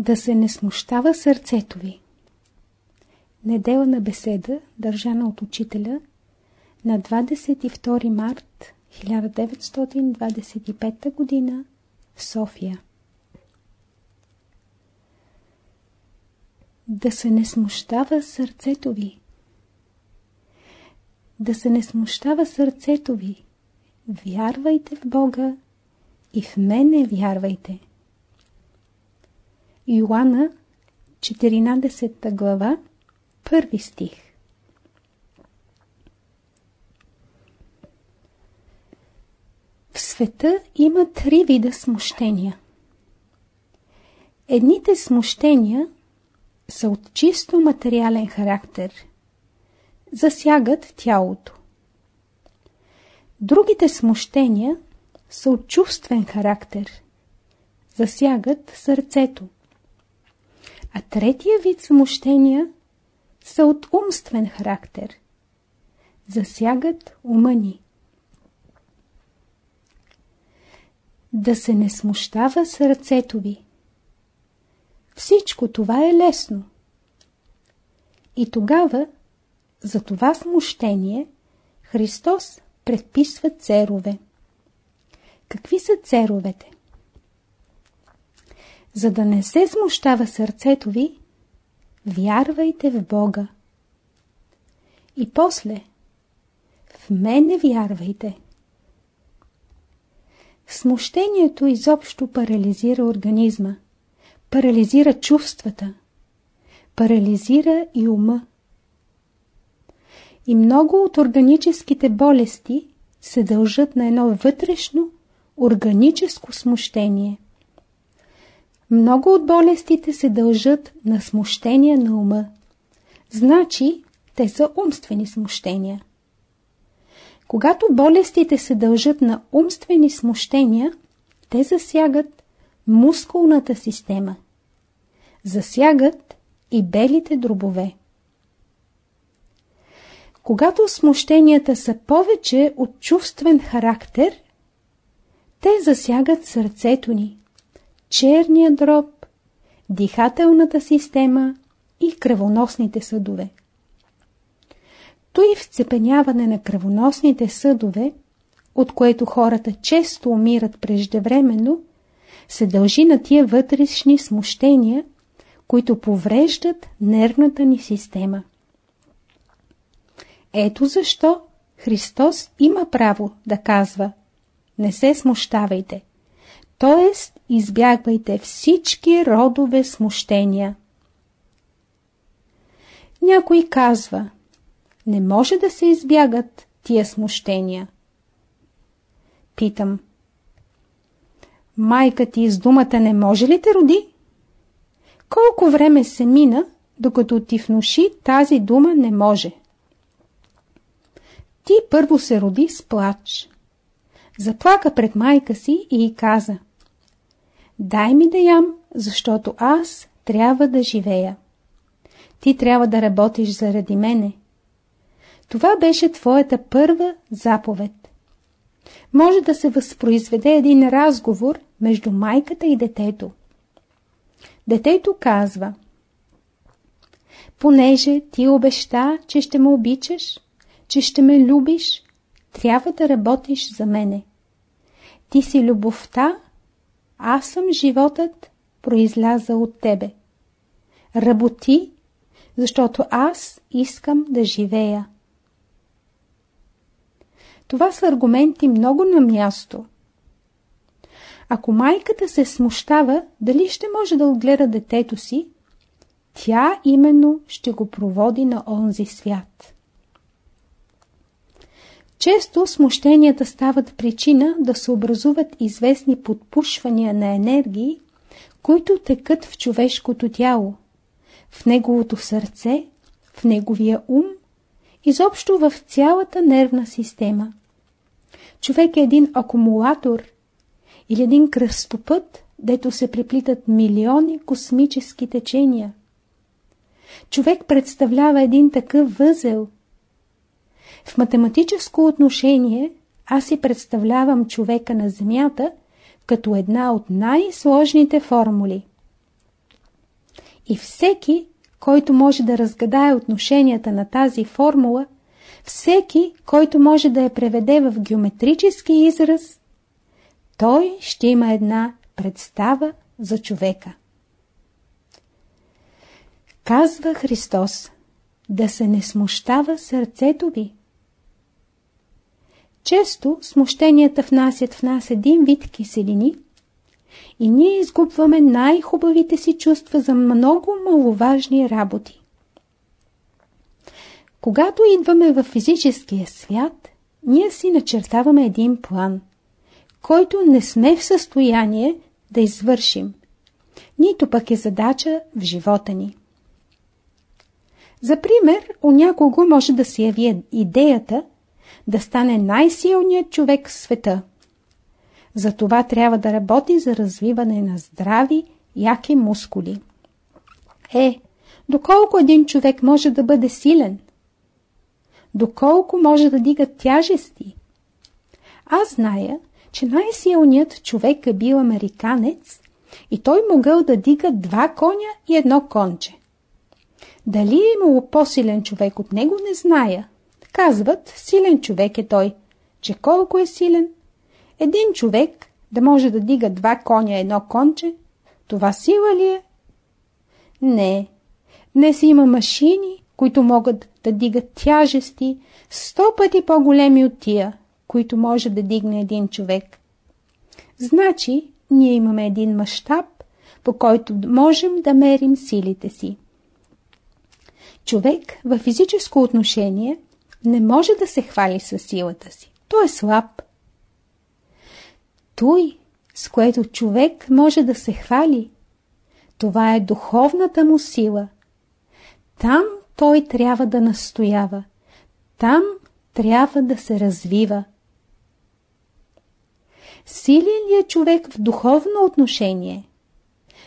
Да се не смущава сърцето ви. Неделна беседа, държана от учителя на 22 март 1925 г. в София. Да се не смущава сърцето ви. Да се не смущава сърцето ви. Вярвайте в Бога и в мене вярвайте. Йоанна, 14 глава, първи стих. В света има три вида смущения. Едните смущения са от чисто материален характер. Засягат тялото. Другите смущения са от чувствен характер. Засягат сърцето. А третия вид смущения са от умствен характер. Засягат ума ни. Да се не смущава сърцето ви. Всичко това е лесно. И тогава, за това смущение, Христос предписва церове. Какви са церовете? За да не се смущава сърцето ви, вярвайте в Бога. И после, в мене вярвайте. Смущението изобщо парализира организма, парализира чувствата, парализира и ума. И много от органическите болести се дължат на едно вътрешно, органическо смущение. Много от болестите се дължат на смущение на ума. Значи, те са умствени смущения. Когато болестите се дължат на умствени смущения, те засягат мускулната система. Засягат и белите дробове. Когато смущенията са повече от чувствен характер, те засягат сърцето ни, черния дроб, дихателната система и кръвоносните съдове. Той вцепеняване на кръвоносните съдове, от което хората често умират преждевременно, се дължи на тия вътрешни смущения, които повреждат нервната ни система. Ето защо Христос има право да казва Не се смущавайте, т.е. избягвайте всички родове смущения. Някой казва Не може да се избягат тия смущения. Питам Майка ти с думата не може ли те роди? Колко време се мина, докато ти внуши тази дума не може? Ти първо се роди с плач. Заплака пред майка си и каза Дай ми да ям, защото аз трябва да живея. Ти трябва да работиш заради мене. Това беше твоята първа заповед. Може да се възпроизведе един разговор между майката и детето. Детето казва Понеже ти обеща, че ще ме обичаш, че ще ме любиш, трябва да работиш за мене. Ти си любовта, аз съм животът, произляза от тебе. Работи, защото аз искам да живея. Това са аргументи много на място. Ако майката се смущава, дали ще може да отгледа детето си, тя именно ще го проводи на онзи свят. Често смущенията стават причина да се образуват известни подпушвания на енергии, които текат в човешкото тяло, в неговото сърце, в неговия ум, изобщо в цялата нервна система. Човек е един акумулатор или един кръстопът, дето се приплитат милиони космически течения. Човек представлява един такъв възел – в математическо отношение аз си представлявам човека на Земята като една от най-сложните формули. И всеки, който може да разгадае отношенията на тази формула, всеки, който може да я преведе в геометрически израз, той ще има една представа за човека. Казва Христос, да се не смущава сърцето ви. Често смущенията внасят в нас един вид киселини и ние изгубваме най-хубавите си чувства за много маловажни работи. Когато идваме в физическия свят, ние си начертаваме един план, който не сме в състояние да извършим, нито пък е задача в живота ни. За пример, у някого може да се яви идеята да стане най-силният човек в света. За това трябва да работи за развиване на здрави, яки мускули. Е, доколко един човек може да бъде силен? Доколко може да дига тяжести? Аз зная, че най-силният човек е бил американец и той могъл да дига два коня и едно конче. Дали е имало по-силен човек от него, не зная. Казват, силен човек е той. Че колко е силен? Един човек да може да дига два коня едно конче, това сила ли е? Не. Днес има машини, които могат да дигат тяжести сто пъти по-големи от тия, които може да дигне един човек. Значи, ние имаме един мащаб, по който можем да мерим силите си. Човек в физическо отношение не може да се хвали със силата си. Той е слаб. Той, с което човек може да се хвали, това е духовната му сила. Там той трябва да настоява. Там трябва да се развива. Силен ли е човек в духовно отношение?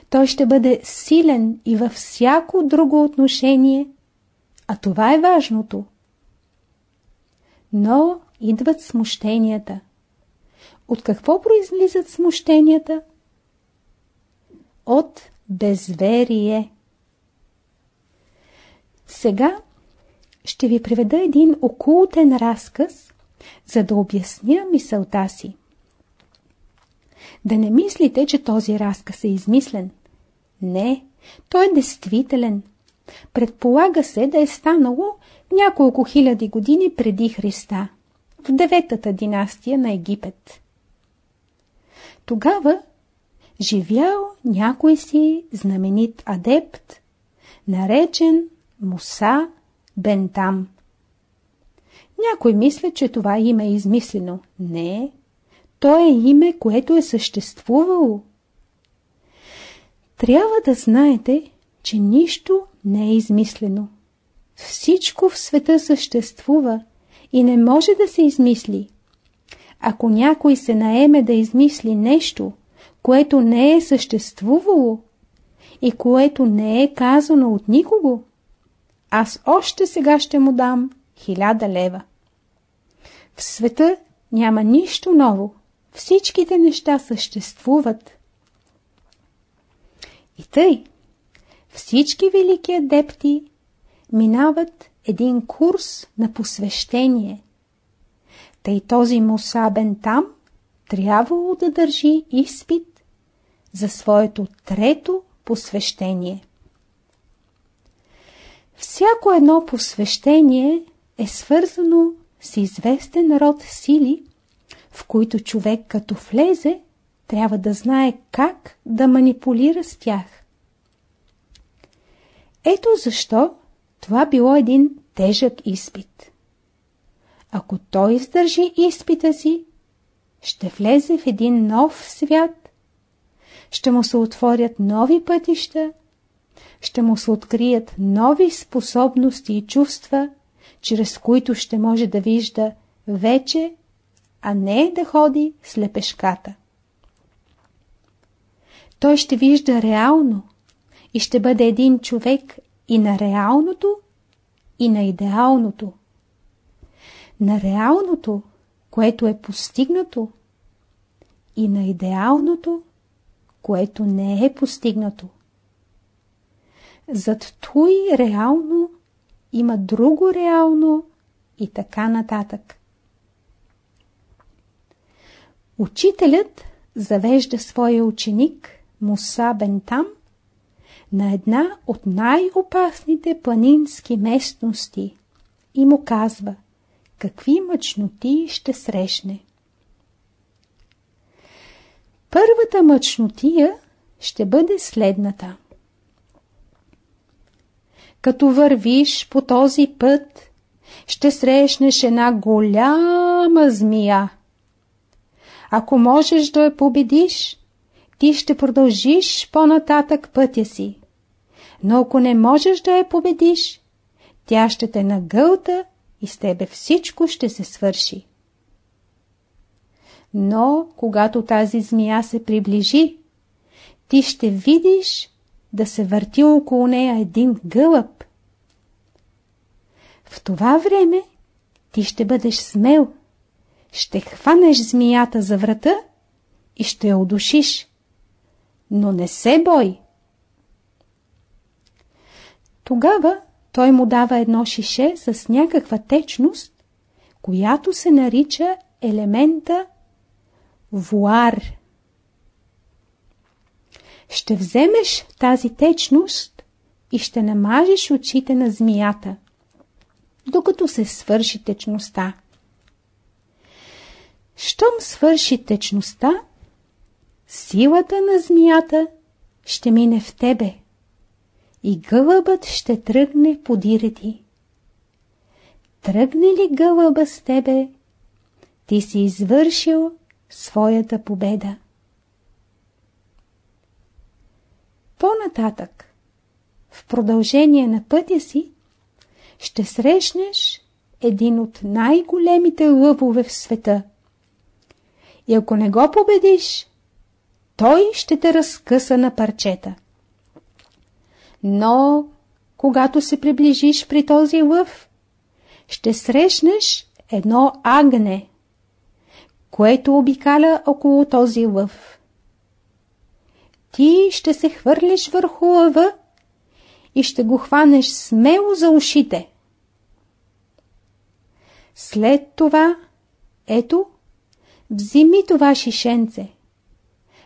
Той ще бъде силен и във всяко друго отношение, а това е важното. Но идват смущенията. От какво произлизат смущенията? От безверие. Сега ще ви приведа един окултен разказ, за да обясня мисълта си. Да не мислите, че този разказ е измислен. Не, той е действителен. Предполага се да е станало няколко хиляди години преди Христа, в деветата династия на Египет. Тогава живял някой си знаменит адепт, наречен Муса Бентам. Някой мисля, че това име е измислено. Не, то е име, което е съществувало. Трябва да знаете, че нищо не е измислено. Всичко в света съществува и не може да се измисли. Ако някой се наеме да измисли нещо, което не е съществувало и което не е казано от никого, аз още сега ще му дам хиляда лева. В света няма нищо ново. Всичките неща съществуват. И тъй, всички велики адепти минават един курс на посвещение. Тъй този Мусабен там трябвало да държи изпит за своето трето посвещение. Всяко едно посвещение е свързано с известен род сили, в които човек като влезе, трябва да знае как да манипулира с тях. Ето защо това било един тежък изпит. Ако той издържи изпита си, ще влезе в един нов свят, ще му се отворят нови пътища, ще му се открият нови способности и чувства, чрез които ще може да вижда вече, а не да ходи слепешката. Той ще вижда реално и ще бъде един човек и на реалното, и на идеалното. На реалното, което е постигнато, и на идеалното, което не е постигнато. зад той реално има друго реално и така нататък. Учителят завежда своя ученик Муса Бентам на една от най-опасните планински местности и му казва какви мъчноти ще срещне. Първата мъчнотия ще бъде следната. Като вървиш по този път, ще срещнеш една голяма змия. Ако можеш да я победиш, ти ще продължиш по-нататък пътя си. Но ако не можеш да я победиш, тя ще те нагълта и с тебе всичко ще се свърши. Но, когато тази змия се приближи, ти ще видиш да се върти около нея един гълъб. В това време ти ще бъдеш смел, ще хванеш змията за врата и ще я удушиш. Но не се бой. Тогава той му дава едно шише с някаква течност, която се нарича елемента вуар. Ще вземеш тази течност и ще намажеш очите на змията, докато се свърши течността. Щом свърши течността, силата на змията ще мине в тебе и гълъбът ще тръгне подире ти. Тръгне ли гълъба с тебе, ти си извършил своята победа. По-нататък, в продължение на пътя си, ще срещнеш един от най-големите лъвове в света. И ако не го победиш, той ще те разкъса на парчета. Но, когато се приближиш при този лъв, ще срещнеш едно агне, което обикаля около този лъв. Ти ще се хвърлиш върху лъва и ще го хванеш смело за ушите. След това, ето, взими това шишенце.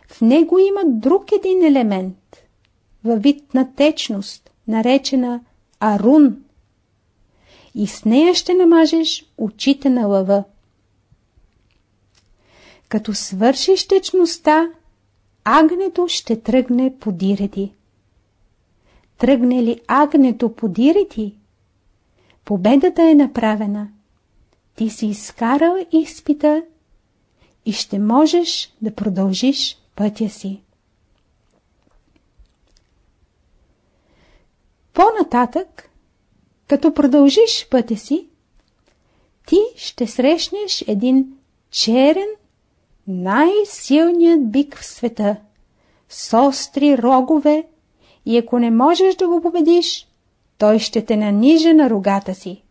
В него има друг един елемент, във вид на течност, наречена арун. И с нея ще намажеш очите на лъва. Като свършиш течността, агнето ще тръгне по дирети. Тръгне ли агнето по дирети, победата е направена. Ти си изкарал изпита и ще можеш да продължиш пътя си. По-нататък, като продължиш пътя си, ти ще срещнеш един черен най-силният бик в света, с остри рогове и ако не можеш да го победиш, той ще те наниже на рогата си.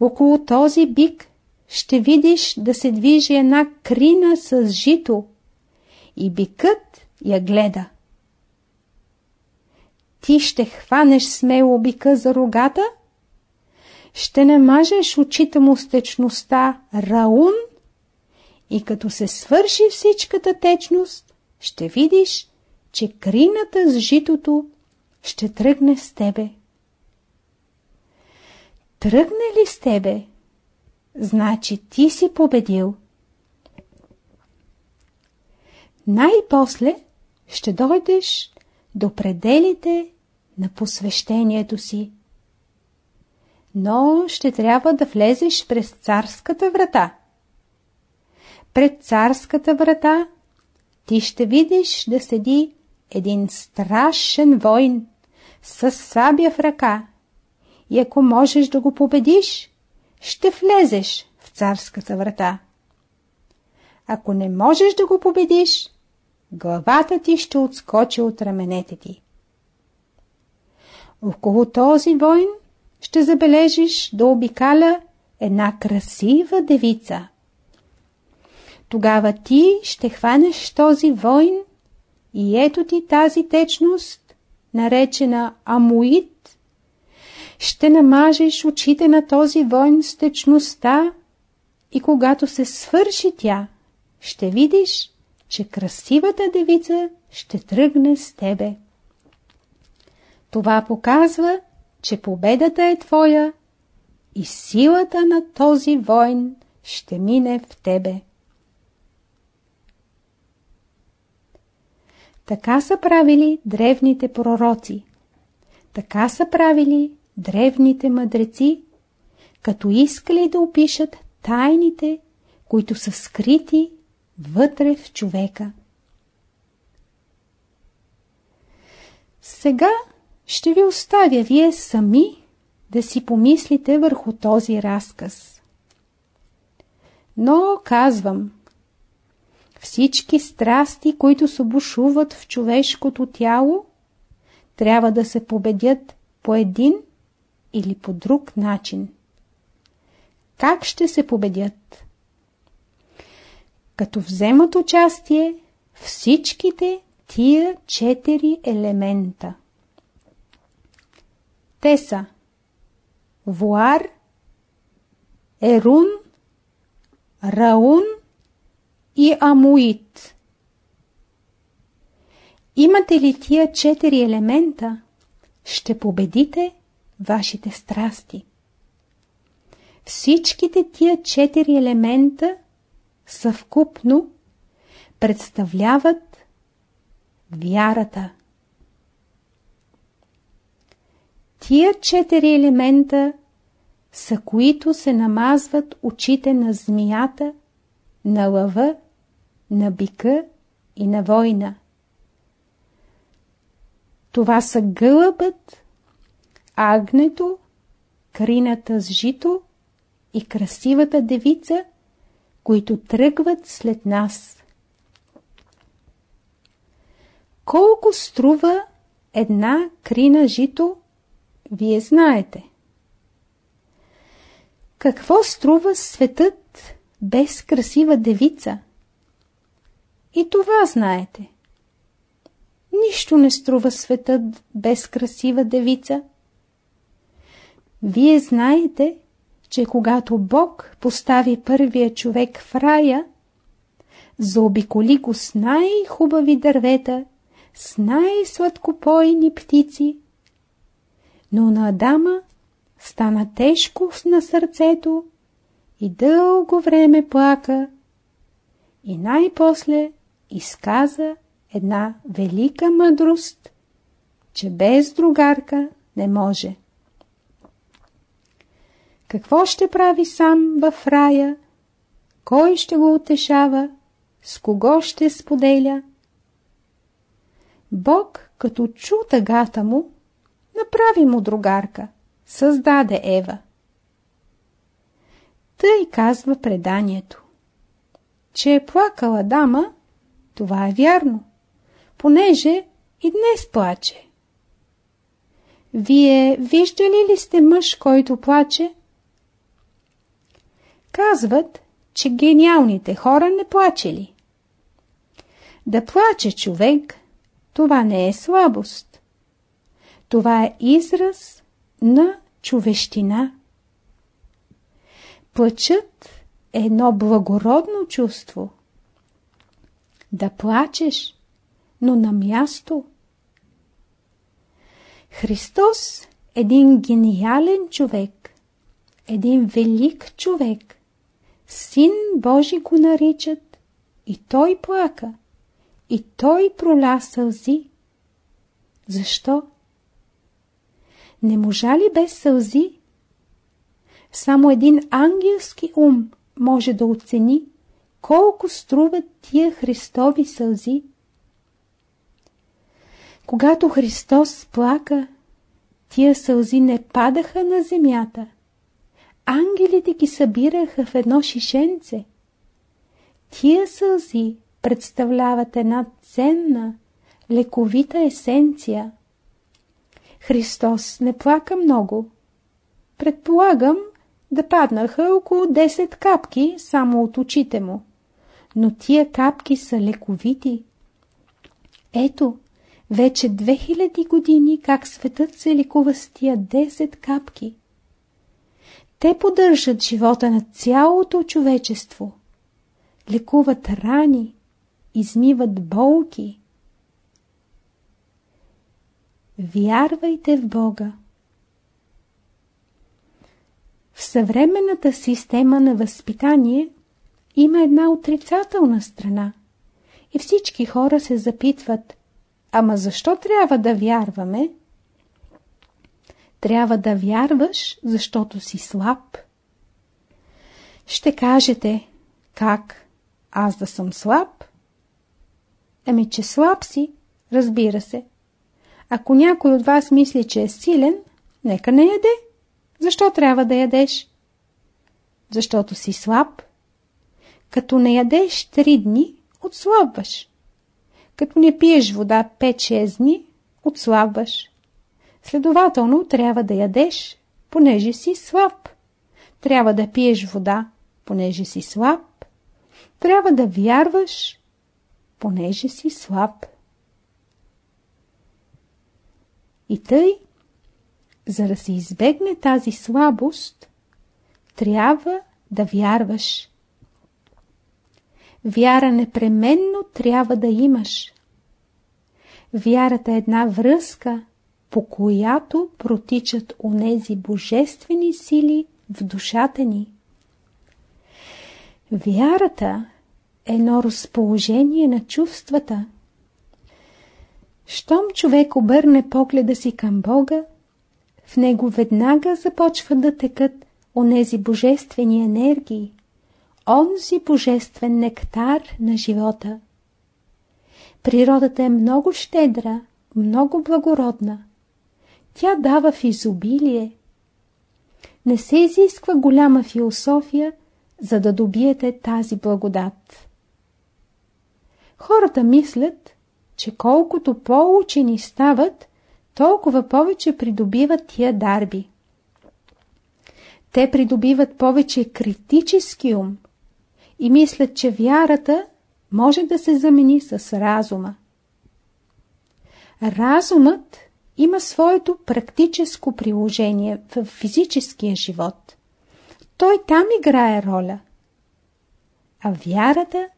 Около този бик ще видиш да се движи една крина с жито и бикът я гледа. Ти ще хванеш смело бика за рогата, ще намажеш очите му с течността Раун и като се свърши всичката течност, ще видиш, че крината с житото ще тръгне с тебе. Тръгне ли с тебе, значи ти си победил. Най-после ще дойдеш до пределите на посвещението си. Но ще трябва да влезеш през царската врата пред царската врата, ти ще видиш да седи един страшен войн с сабя в ръка. И ако можеш да го победиш, ще влезеш в царската врата. Ако не можеш да го победиш, главата ти ще отскочи от раменете ти. Около този войн ще забележиш да обикаля една красива девица – тогава ти ще хванеш този войн и ето ти тази течност наречена Амуит, ще намажеш очите на този войн с течността и когато се свърши тя, ще видиш, че красивата девица ще тръгне с тебе. Това показва, че победата е твоя и силата на този войн ще мине в тебе. Така са правили древните пророци. Така са правили древните мъдреци, като искали да опишат тайните, които са скрити вътре в човека. Сега ще ви оставя вие сами да си помислите върху този разказ. Но казвам, всички страсти, които се бушуват в човешкото тяло, трябва да се победят по един или по друг начин. Как ще се победят? Като вземат участие всичките тия четири елемента. Те са Вуар, Ерун, Раун и Амуит. Имате ли тия четири елемента, ще победите вашите страсти. Всичките тия четири елемента съвкупно представляват вярата. Тия четири елемента са които се намазват очите на змията, на лъва, на бика и на война. Това са гълъбът, агнето, крината с жито и красивата девица, които тръгват след нас. Колко струва една крина жито, вие знаете. Какво струва светът без красива девица? И това знаете. Нищо не струва светът без красива девица. Вие знаете, че когато Бог постави първия човек в рая, заобиколи го с най-хубави дървета, с най-сладкопойни птици, но на Адама стана тежко на сърцето и дълго време плака и най-после изказа една велика мъдрост, че без другарка не може. Какво ще прави сам в рая? Кой ще го утешава? С кого ще споделя? Бог, като чу тъгата му, направи му другарка, създаде Ева. Тъй казва преданието. Че е плакала дама, това е вярно, понеже и днес плаче. Вие виждали ли сте мъж, който плаче? Казват, че гениалните хора не плачели. Да плаче човек, това не е слабост. Това е израз на човещина. Плачът е едно благородно чувство. Да плачеш, но на място. Христос е един гениален човек, един велик човек. Син Божи го наричат и той плака, и той проля сълзи. Защо? Не можа ли без сълзи? Само един ангелски ум може да оцени колко струват тия Христови сълзи. Когато Христос плака, тия сълзи не падаха на земята – ангелите ги събираха в едно шишенце. Тия сълзи представляват една ценна, лековита есенция. Христос не плака много. Предполагам, да паднаха около 10 капки само от очите му. Но тия капки са лековити. Ето, Вече 2000 години как светът се лекува с тия 10 капки. Те поддържат живота на цялото човечество. Лекуват рани, измиват болки. Вярвайте в Бога. В съвременната система на възпитание има една отрицателна страна. И всички хора се запитват, ама защо трябва да вярваме? Трябва да вярваш, защото си слаб. Ще кажете, как? Аз да съм слаб? Ами, че слаб си, разбира се. Ако някой от вас мисли, че е силен, нека не яде. Защо трябва да ядеш? Защото си слаб. Като не ядеш три дни, отслабваш. Като не пиеш вода 5-6 дни, отслабваш. Следователно, трябва да ядеш, понеже си слаб. Трябва да пиеш вода, понеже си слаб. Трябва да вярваш, понеже си слаб. И тъй, за да се избегне тази слабост, трябва да вярваш. Вяра непременно трябва да имаш. Вярата е една връзка, по която протичат онези божествени сили в душата ни. Вярата е едно разположение на чувствата. Щом човек обърне погледа си към Бога, в него веднага започва да текат онези божествени енергии, онзи божествен нектар на живота. Природата е много щедра, много благородна. Тя дава в изобилие. Не се изисква голяма философия, за да добиете тази благодат. Хората мислят, че колкото по-учени стават, толкова повече придобиват тия дарби. Те придобиват повече критически ум и мислят, че вярата може да се замени с разума. Разумът има своето практическо приложение в физическия живот. Той там играе роля. А вярата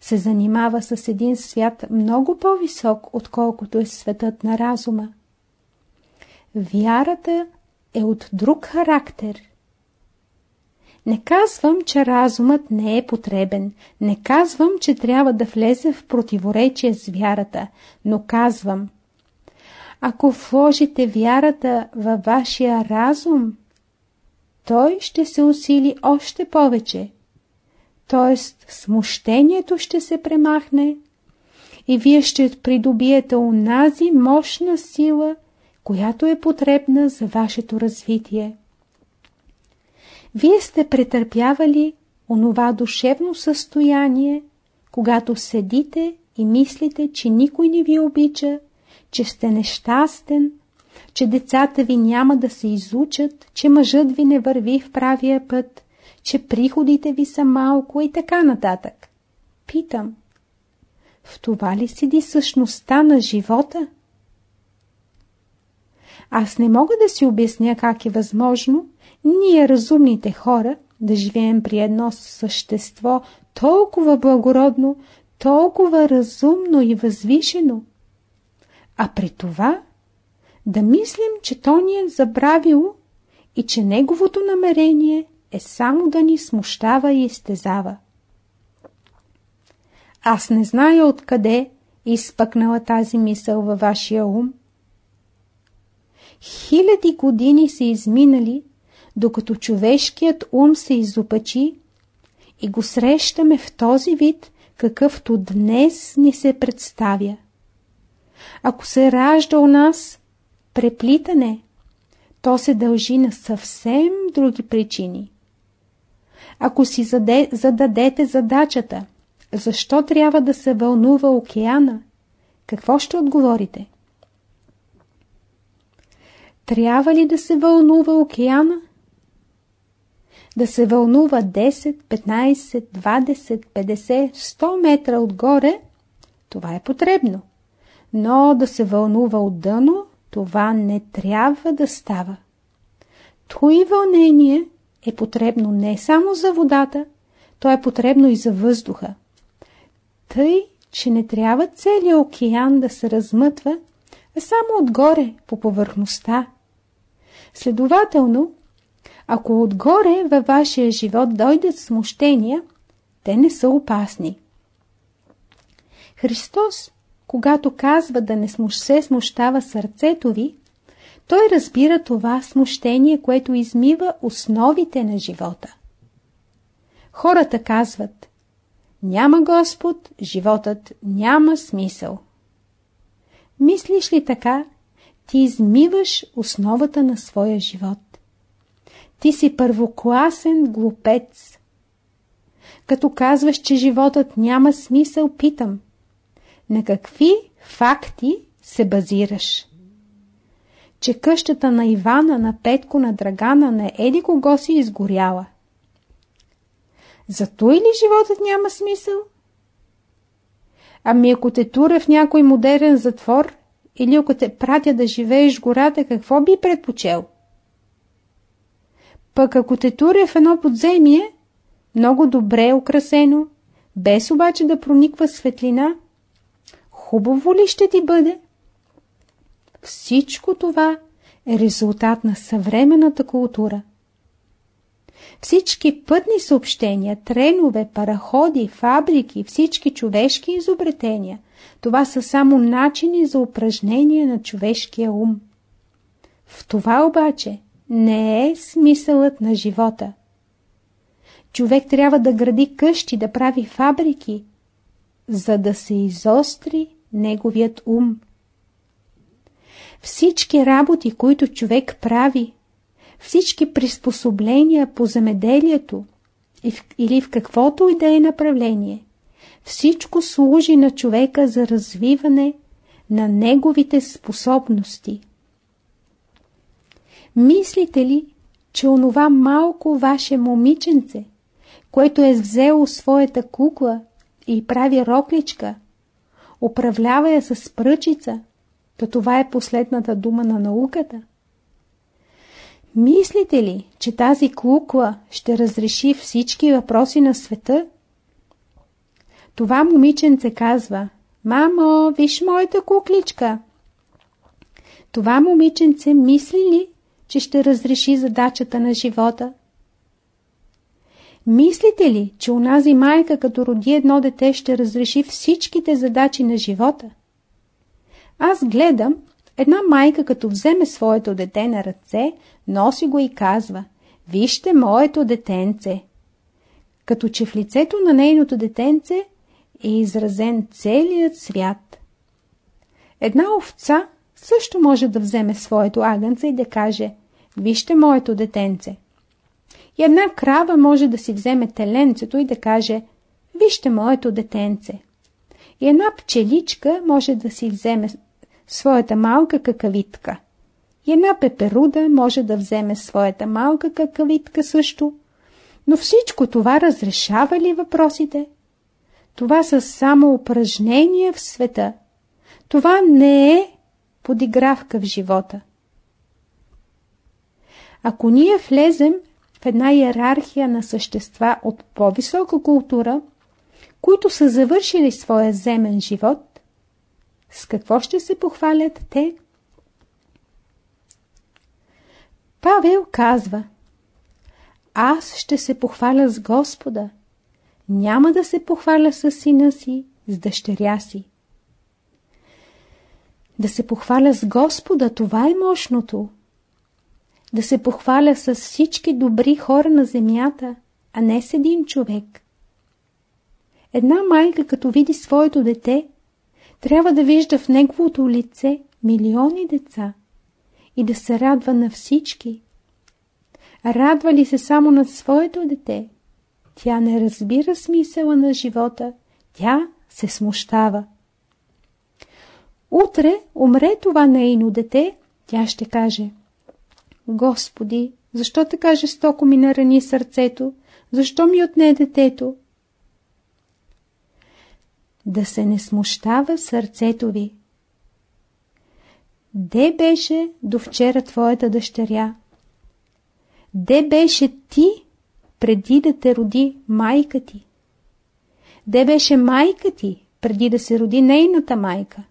се занимава с един свят много по-висок, отколкото е светът на разума. Вярата е от друг характер. Не казвам, че разумът не е потребен. Не казвам, че трябва да влезе в противоречие с вярата. Но казвам, ако вложите вярата във вашия разум, той ще се усили още повече. Тоест, смущението ще се премахне и вие ще придобиете унази мощна сила, която е потребна за вашето развитие. Вие сте претърпявали онова душевно състояние, когато седите и мислите, че никой не ви обича, че сте нещастен, че децата ви няма да се изучат, че мъжът ви не върви в правия път, че приходите ви са малко и така нататък. Питам, в това ли седи същността на живота? Аз не мога да си обясня как е възможно ние, разумните хора, да живеем при едно същество толкова благородно, толкова разумно и възвишено, а при това да мислим, че то ни е забравило и че неговото намерение е само да ни смущава и изтезава. Аз не зная откъде е изпъкнала тази мисъл във вашия ум. Хиляди години са изминали, докато човешкият ум се изопачи и го срещаме в този вид, какъвто днес ни се представя. Ако се ражда у нас преплитане, то се дължи на съвсем други причини. Ако си заде, зададете задачата, защо трябва да се вълнува океана, какво ще отговорите? Трябва ли да се вълнува океана? Да се вълнува 10, 15, 20, 50, 100 метра отгоре, това е потребно. Но да се вълнува от дъно, това не трябва да става. Той вълнение е потребно не само за водата, то е потребно и за въздуха. Тъй, че не трябва целият океан да се размътва, а само отгоре, по повърхността. Следователно, ако отгоре във вашия живот дойдат смущения, те не са опасни. Христос, когато казва да не се смущава сърцето ви, той разбира това смущение, което измива основите на живота. Хората казват, няма Господ, животът няма смисъл. Мислиш ли така, ти измиваш основата на своя живот. Ти си първокласен глупец. Като казваш, че животът няма смисъл, питам. На какви факти се базираш? Че къщата на Ивана, на Петко, на Драгана, на Еди кого си изгоряла. Зато или животът няма смисъл? Ами ако те тура в някой модерен затвор или ако те пратя да живееш в гората, какво би предпочел? Пък ако те туря в едно подземие, много добре украсено, без обаче да прониква светлина, хубаво ли ще ти бъде? Всичко това е резултат на съвременната култура. Всички пътни съобщения, тренове, параходи, фабрики, всички човешки изобретения, това са само начини за упражнение на човешкия ум. В това обаче не е смисълът на живота. Човек трябва да гради къщи, да прави фабрики, за да се изостри неговият ум. Всички работи, които човек прави, всички приспособления по земеделието или в каквото и да е направление, всичко служи на човека за развиване на неговите способности. Мислите ли, че онова малко ваше момиченце, което е взело своята кукла и прави рокличка, управлява я с пръчица, то това е последната дума на науката? Мислите ли, че тази кукла ще разреши всички въпроси на света? Това момиченце казва, Мамо, виж моята кукличка. Това момиченце мисли ли, че ще разреши задачата на живота? Мислите ли, че унази майка, като роди едно дете, ще разреши всичките задачи на живота? Аз гледам, една майка, като вземе своето дете на ръце, носи го и казва «Вижте моето детенце!» Като че в лицето на нейното детенце е изразен целият свят. Една овца също може да вземе своето агънце и да каже «Вижте моето детенце!» И една крава може да си вземе теленцето и да каже «Вижте моето детенце!» И една пчеличка може да си вземе своята малка какавитка. И една пеперуда може да вземе своята малка какавитка също. Но всичко това разрешава ли въпросите? Това са само упражнения в света. Това не е подигравка в живота. Ако ние влезем една иерархия на същества от по-висока култура, които са завършили своя земен живот, с какво ще се похвалят те? Павел казва Аз ще се похваля с Господа, няма да се похваля с сина си, с дъщеря си. Да се похваля с Господа, това е мощното. Да се похваля с всички добри хора на земята, а не с един човек. Една майка, като види своето дете, трябва да вижда в неговото лице милиони деца и да се радва на всички. Радва ли се само на своето дете? Тя не разбира смисъла на живота, тя се смущава. Утре умре това нейно дете, тя ще каже Господи, защо така жестоко ми нарани сърцето? Защо ми отне детето? Да се не смущава сърцето ви. Де беше до вчера твоята дъщеря? Де беше ти, преди да те роди майка ти? Де беше майка ти, преди да се роди нейната майка?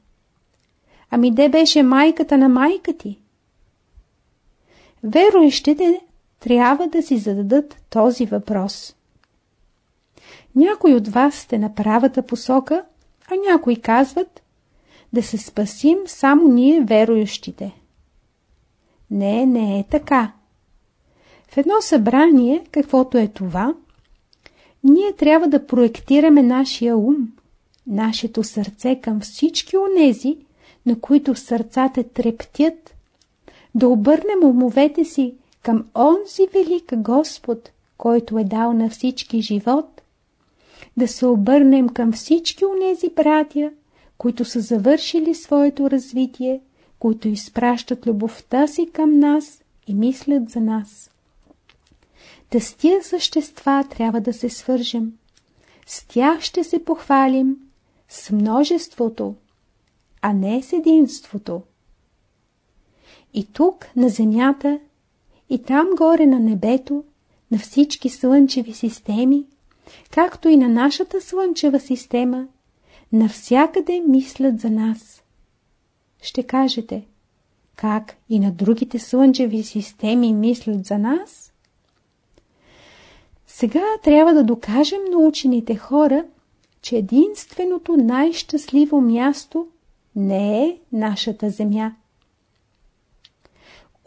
Ами де беше майката на майка ти? Веруещите трябва да си зададат този въпрос. Някой от вас сте на правата посока, а някои казват да се спасим само ние верующите. Не, не е така. В едно събрание, каквото е това, ние трябва да проектираме нашия ум, нашето сърце към всички онези, на които сърцата трептят, да обърнем умовете си към онзи велик Господ, който е дал на всички живот, да се обърнем към всички онези братя, които са завършили своето развитие, които изпращат любовта си към нас и мислят за нас. Та с тия същества трябва да се свържем. С тях ще се похвалим с множеството, а не с единството. И тук, на земята, и там горе на небето, на всички слънчеви системи, както и на нашата слънчева система, навсякъде мислят за нас. Ще кажете, как и на другите слънчеви системи мислят за нас? Сега трябва да докажем на учените хора, че единственото най-щастливо място не е нашата земя.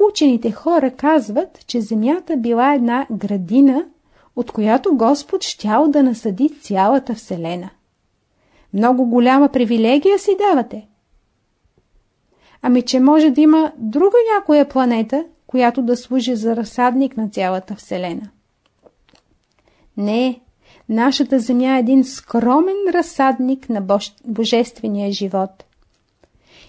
Учените хора казват, че земята била една градина, от която Господ щял да насъди цялата Вселена. Много голяма привилегия си давате. Ами, че може да има друга някоя планета, която да служи за разсадник на цялата Вселена. Не, нашата Земя е един скромен разсадник на божествения живот.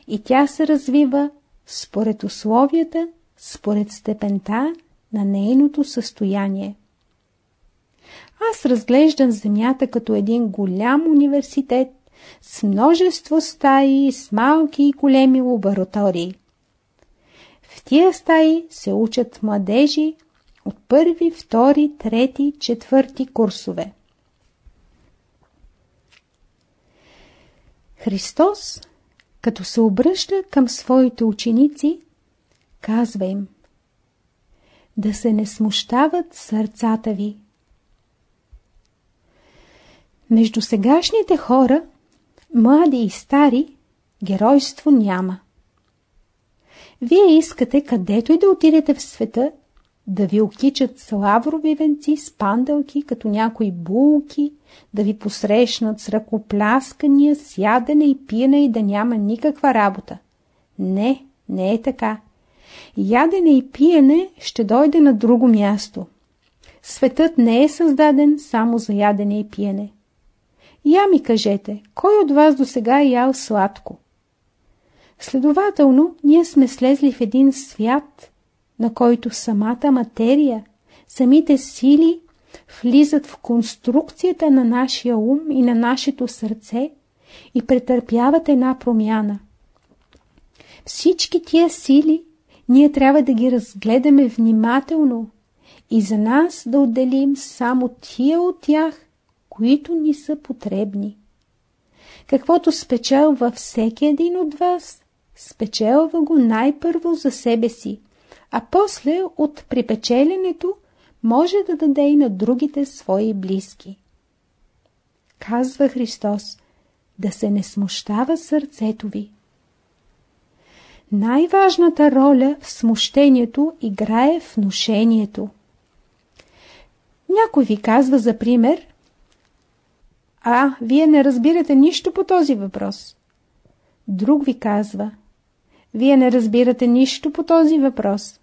И тя се развива според условията, според степента на нейното състояние. Аз разглеждам Земята като един голям университет с множество стаи, с малки и големи лаборатории. В тия стаи се учат младежи от първи, втори, трети, четвърти курсове. Христос, като се обръща към своите ученици, казва им да се не смущават сърцата ви. Между сегашните хора, млади и стари, геройство няма. Вие искате където и да отидете в света, да ви окичат с лаврови венци, с пандълки, като някои булки, да ви посрещнат с ръкопляскания, с ядене и пиене и да няма никаква работа. Не, не е така. Ядене и пиене ще дойде на друго място. Светът не е създаден само за ядене и пиене. Я ми кажете, кой от вас до сега е ял сладко? Следователно, ние сме слезли в един свят, на който самата материя, самите сили влизат в конструкцията на нашия ум и на нашето сърце и претърпяват една промяна. Всички тия сили ние трябва да ги разгледаме внимателно и за нас да отделим само тия от тях, които ни са потребни. Каквото спечелва всеки един от вас, спечелва го най-първо за себе си, а после от припечеленето може да даде и на другите свои близки. Казва Христос, да се не смущава сърцето ви. Най-важната роля в смущението играе внушението. Някой ви казва за пример, а, вие не разбирате нищо по този въпрос. Друг ви казва, вие не разбирате нищо по този въпрос.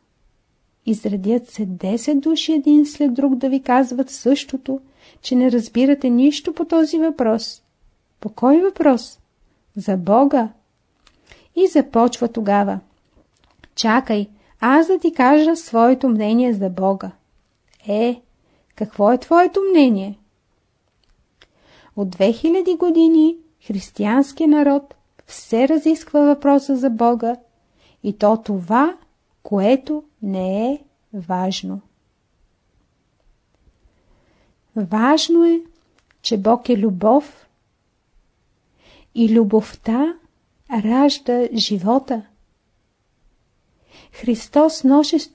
Изредят се 10 души един след друг да ви казват същото, че не разбирате нищо по този въпрос. По кой въпрос? За Бога. И започва тогава. Чакай, аз да ти кажа своето мнение за Бога. Е, какво е твоето мнение? От 2000 години християнския народ все разисква въпроса за Бога и то това, което не е важно. Важно е, че Бог е любов и любовта ражда живота. Христос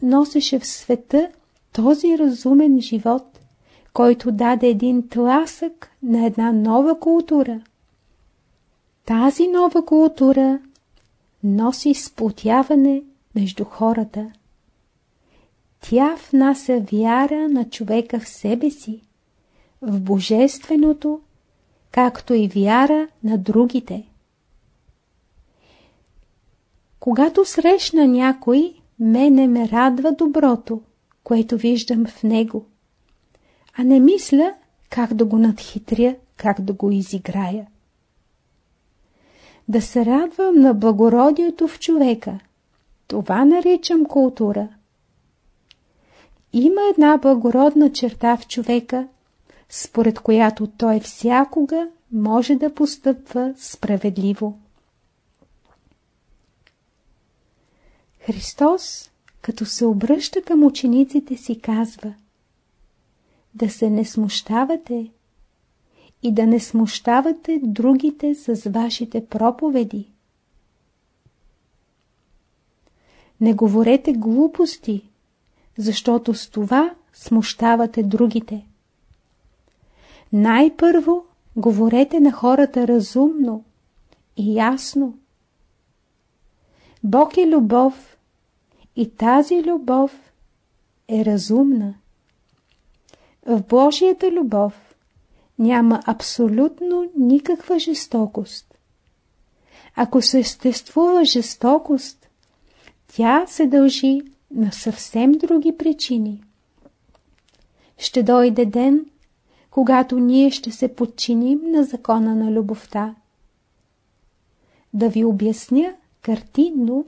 носеше в света този разумен живот, който даде един тласък на една нова култура. Тази нова култура носи сплотяване между хората. Тя внася вяра на човека в себе си, в Божественото, както и вяра на другите. Когато срещна някой, мене ме радва доброто, което виждам в него, а не мисля как да го надхитря, как да го изиграя. Да се радвам на благородието в човека, това наричам култура. Има една благородна черта в човека, според която той всякога може да постъпва справедливо. Христос, като се обръща към учениците си, казва да се не смущавате и да не смущавате другите с вашите проповеди. Не говорете глупости, защото с това смущавате другите. Най-първо говорете на хората разумно и ясно. Бог е любов и тази любов е разумна. В Божията любов няма абсолютно никаква жестокост. Ако съществува жестокост, тя се дължи на съвсем други причини. Ще дойде ден, когато ние ще се подчиним на закона на любовта. Да ви обясня картинно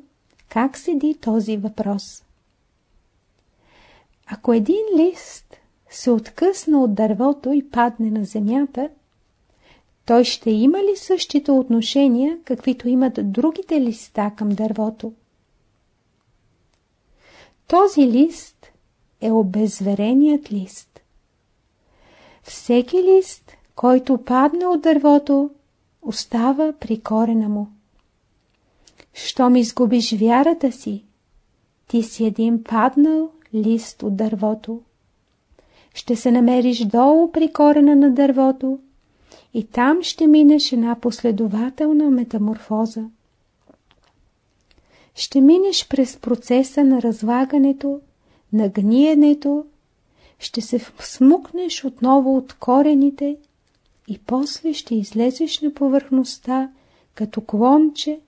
как седи този въпрос. Ако един лист се откъсна от дървото и падне на земята, той ще има ли същите отношения, каквито имат другите листа към дървото? Този лист е обезвереният лист. Всеки лист, който падне от дървото, остава при корена му. Щом изгубиш вярата си, ти си един паднал лист от дървото. Ще се намериш долу при корена на дървото и там ще минеш една последователна метаморфоза. Ще минеш през процеса на разлагането, на гниенето, ще се смукнеш отново от корените и после ще излезеш на повърхността като клонче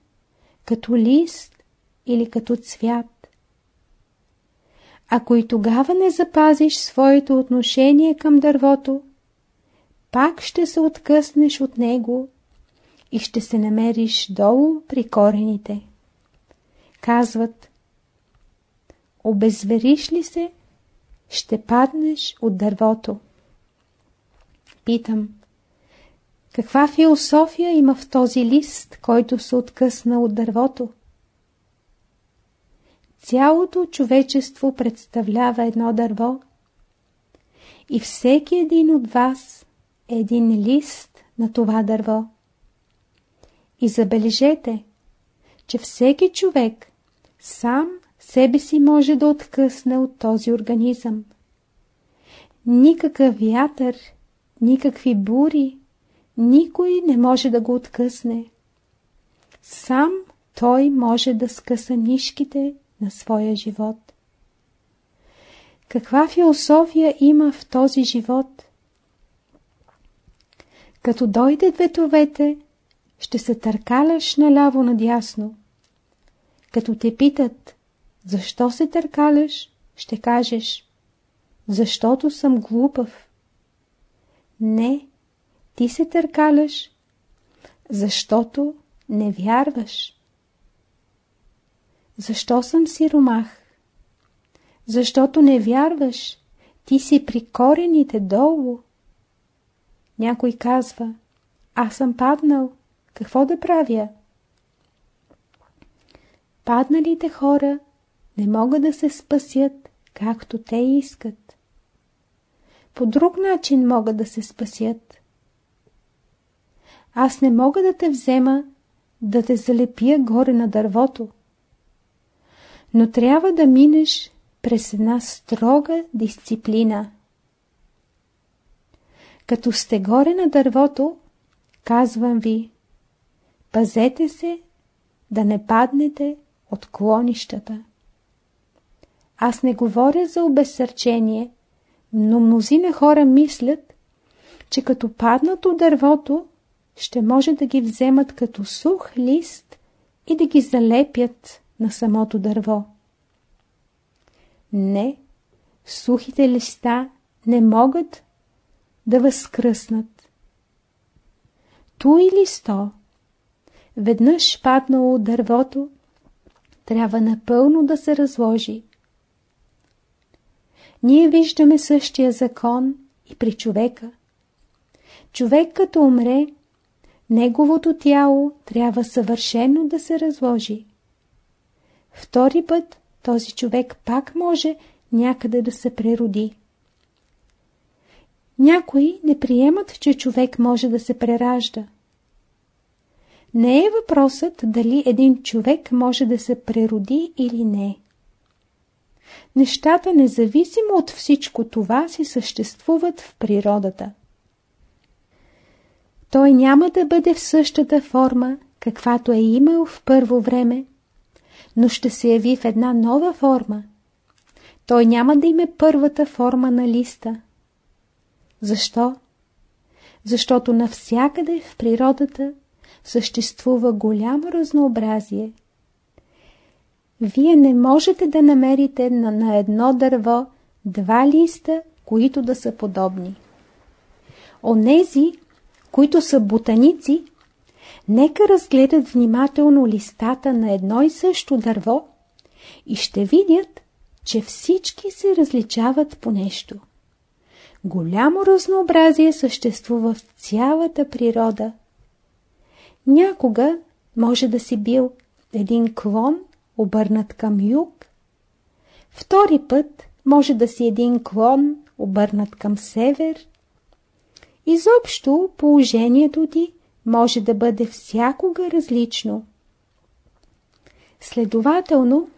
като лист или като цвят. Ако и тогава не запазиш своето отношение към дървото, пак ще се откъснеш от него и ще се намериш долу при корените. Казват, обезвериш ли се, ще паднеш от дървото. Питам, каква философия има в този лист, който се откъсна от дървото? Цялото човечество представлява едно дърво и всеки един от вас е един лист на това дърво. И забележете, че всеки човек сам себе си може да откъсне от този организъм. Никакъв вятър, никакви бури, никой не може да го откъсне. Сам той може да скъса нишките на своя живот. Каква философия има в този живот? Като дойдат ветровете, ще се търкаляш наляво надясно. Като те питат, защо се търкаляш, ще кажеш, защото съм глупав. Не, ти се търкаляш, защото не вярваш. Защо съм сиромах? Защото не вярваш. Ти си при корените долу. Някой казва, аз съм паднал. Какво да правя? падналите хора не могат да се спасят, както те искат. По друг начин могат да се спасят. Аз не мога да те взема, да те залепия горе на дървото. Но трябва да минеш през една строга дисциплина. Като сте горе на дървото, казвам ви, пазете се да не паднете от клонищата. Аз не говоря за обезсърчение, но мнозина хора мислят, че като паднат от дървото, ще може да ги вземат като сух лист и да ги залепят на самото дърво. Не, сухите листа не могат да възкръснат. Ту или сто, веднъж паднало от дървото, трябва напълно да се разложи. Ние виждаме същия закон и при човека. Човек като умре, неговото тяло трябва съвършено да се разложи. Втори път този човек пак може някъде да се прероди. Някои не приемат, че човек може да се преражда. Не е въпросът дали един човек може да се прероди или не. Нещата, независимо от всичко това, си съществуват в природата. Той няма да бъде в същата форма, каквато е имал в първо време, но ще се яви в една нова форма. Той няма да има първата форма на листа. Защо? Защото навсякъде в природата съществува голямо разнообразие. Вие не можете да намерите на, на едно дърво два листа, които да са подобни. Онези, които са ботаници, нека разгледат внимателно листата на едно и също дърво и ще видят, че всички се различават по нещо. Голямо разнообразие съществува в цялата природа. Някога може да си бил един клон, обърнат към юг. Втори път може да си един клон, обърнат към север. Изобщо положението ти може да бъде всякога различно. Следователно,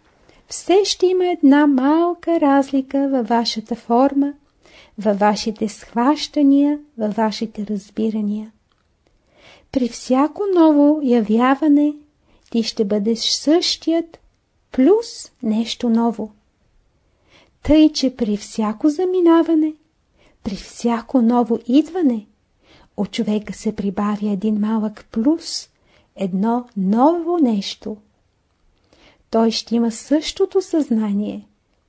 все ще има една малка разлика във вашата форма, във вашите схващания, във вашите разбирания. При всяко ново явяване ти ще бъдеш същият плюс нещо ново. Тъй, че при всяко заминаване, при всяко ново идване, от човека се прибавя един малък плюс, едно ново нещо. Той ще има същото съзнание,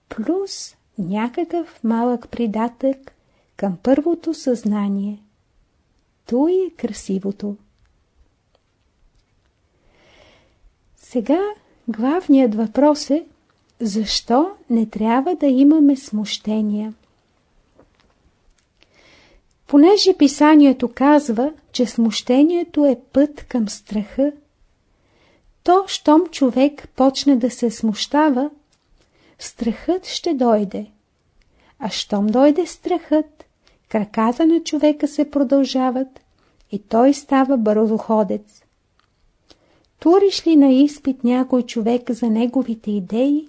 плюс някакъв малък придатък към първото съзнание. Той е красивото. Сега главният въпрос е защо не трябва да имаме смущения? Понеже писанието казва, че смущението е път към страха, то, щом човек почне да се смущава, страхът ще дойде. А щом дойде страхът, краката на човека се продължават и той става бързоходец. Туриш ли на изпит някой човек за неговите идеи,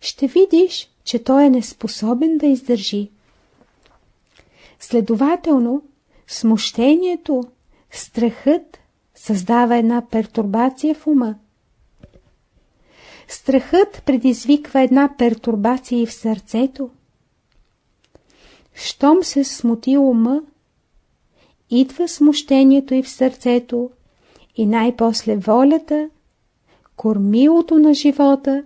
ще видиш, че той е неспособен да издържи. Следователно, смущението, страхът създава една пертурбация в ума. Страхът предизвиква една пертурбация и в сърцето. Щом се смути ума, идва смущението и в сърцето, и най-после волята, кормилото на живота,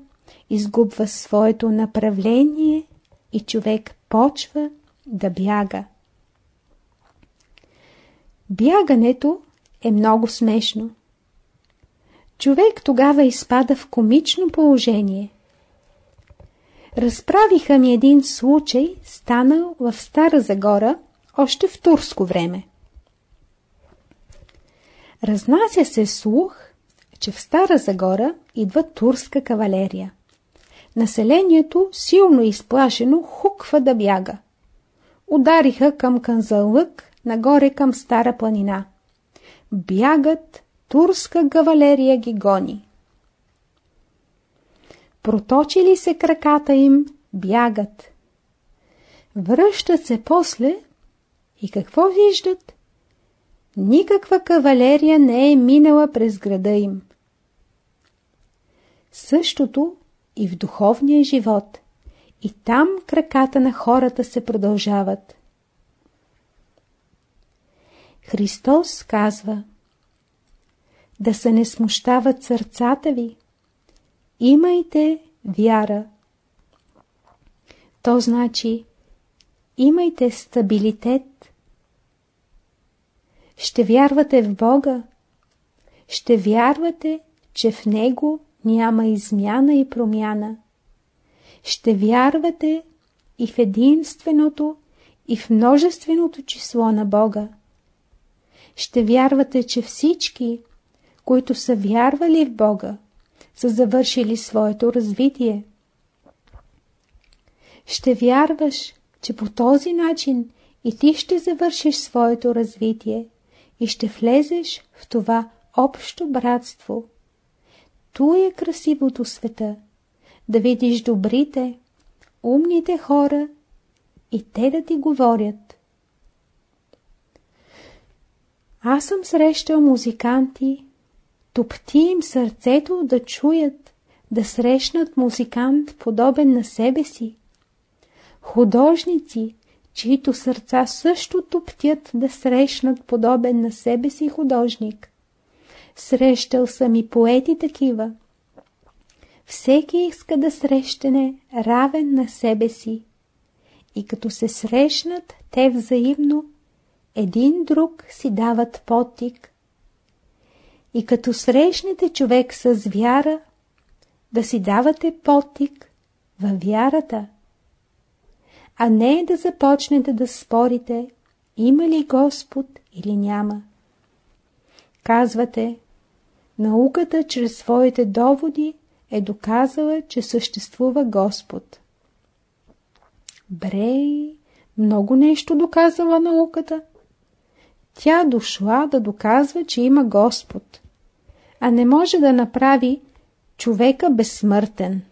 изгубва своето направление и човек почва да бяга. Бягането е много смешно. Човек тогава изпада в комично положение. Разправиха ми един случай, станал в Стара Загора, още в турско време. Разнася се слух, че в Стара Загора идва турска кавалерия. Населението, силно изплашено, хуква да бяга. Удариха към Канзалък, нагоре към Стара планина. Бягат, турска кавалерия ги гони. Проточили се краката им, бягат. Връщат се после и какво виждат? Никаква кавалерия не е минала през града им. Същото и в духовния живот. И там краката на хората се продължават. Христос казва Да се не смущават сърцата ви. Имайте вяра. То значи имайте стабилитет. Ще вярвате в Бога. Ще вярвате, че в Него няма измяна и промяна. Ще вярвате и в единственото, и в множественото число на Бога. Ще вярвате, че всички, които са вярвали в Бога, са завършили своето развитие. Ще вярваш, че по този начин и ти ще завършиш своето развитие и ще влезеш в това общо братство. Ту е красивото света, да видиш добрите, умните хора и те да ти говорят. Аз съм срещал музиканти, топти им сърцето да чуят, да срещнат музикант подобен на себе си. Художници, чието сърца също топтят да срещнат подобен на себе си художник. Срещал съм и поети такива. Всеки иска да срещане равен на себе си. И като се срещнат, те взаимно един друг си дават потик. И като срещнете човек с вяра, да си давате потик във вярата, а не да започнете да спорите има ли Господ или няма. Казвате, науката чрез своите доводи е доказала, че съществува Господ. Брей, много нещо доказала науката. Тя дошла да доказва, че има Господ, а не може да направи човека безсмъртен.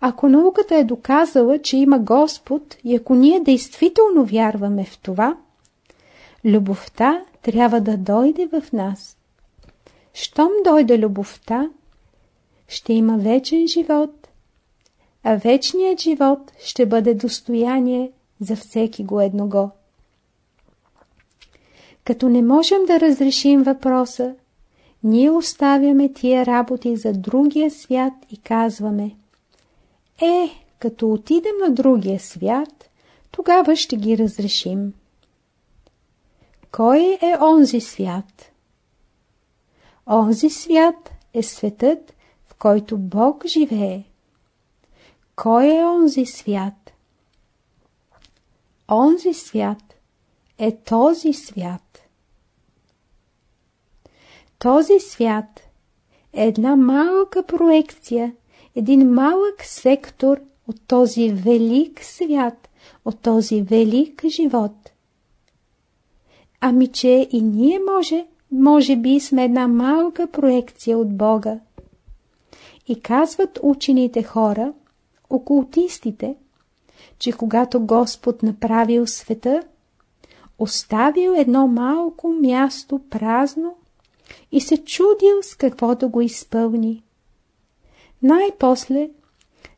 Ако науката е доказала, че има Господ и ако ние действително вярваме в това, любовта трябва да дойде в нас. Щом дойде любовта, ще има вечен живот, а вечният живот ще бъде достояние за всеки го едного. Като не можем да разрешим въпроса, ние оставяме тия работи за другия свят и казваме Е, като отидем на другия свят, тогава ще ги разрешим. Кой е онзи свят? Онзи свят е светът, в който Бог живее. Кой е онзи свят? Онзи свят е този свят. Този свят е една малка проекция, един малък сектор от този велик свят, от този велик живот. Ами че и ние може, може би сме една малка проекция от Бога. И казват учените хора, окултистите, че когато Господ направил света, оставил едно малко място празно и се чудил с какво да го изпълни. Най-после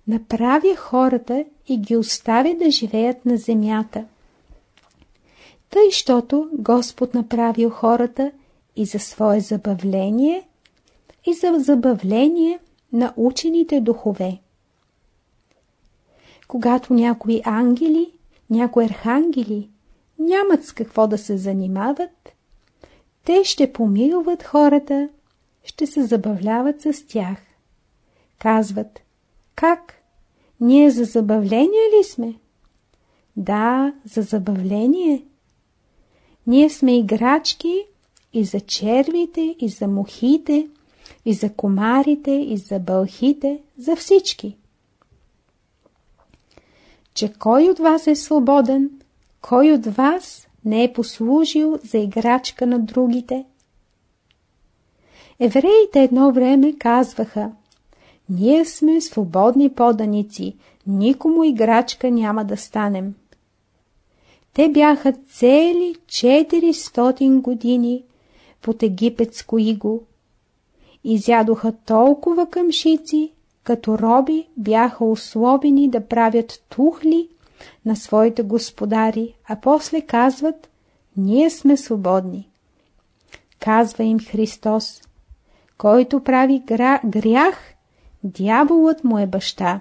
направя хората и ги оставя да живеят на земята. Тъй, щото Господ направил хората и за свое забавление, и за забавление на учените духове. Когато някои ангели, някои архангели нямат с какво да се занимават, те ще помилват хората, ще се забавляват с тях. Казват, как? Ние за забавление ли сме? Да, за забавление. Ние сме играчки и за червите, и за мухите, И за комарите, и за бълхите, за всички. Че кой от вас е свободен, кой от вас не е послужил за играчка на другите? Евреите едно време казваха Ние сме свободни поданици, никому играчка няма да станем. Те бяха цели 400 години под египетско иго. Изядоха толкова къмшици, като роби бяха условени да правят тухли на своите господари, а после казват, ние сме свободни. Казва им Христос, който прави грях, дяволът му е баща.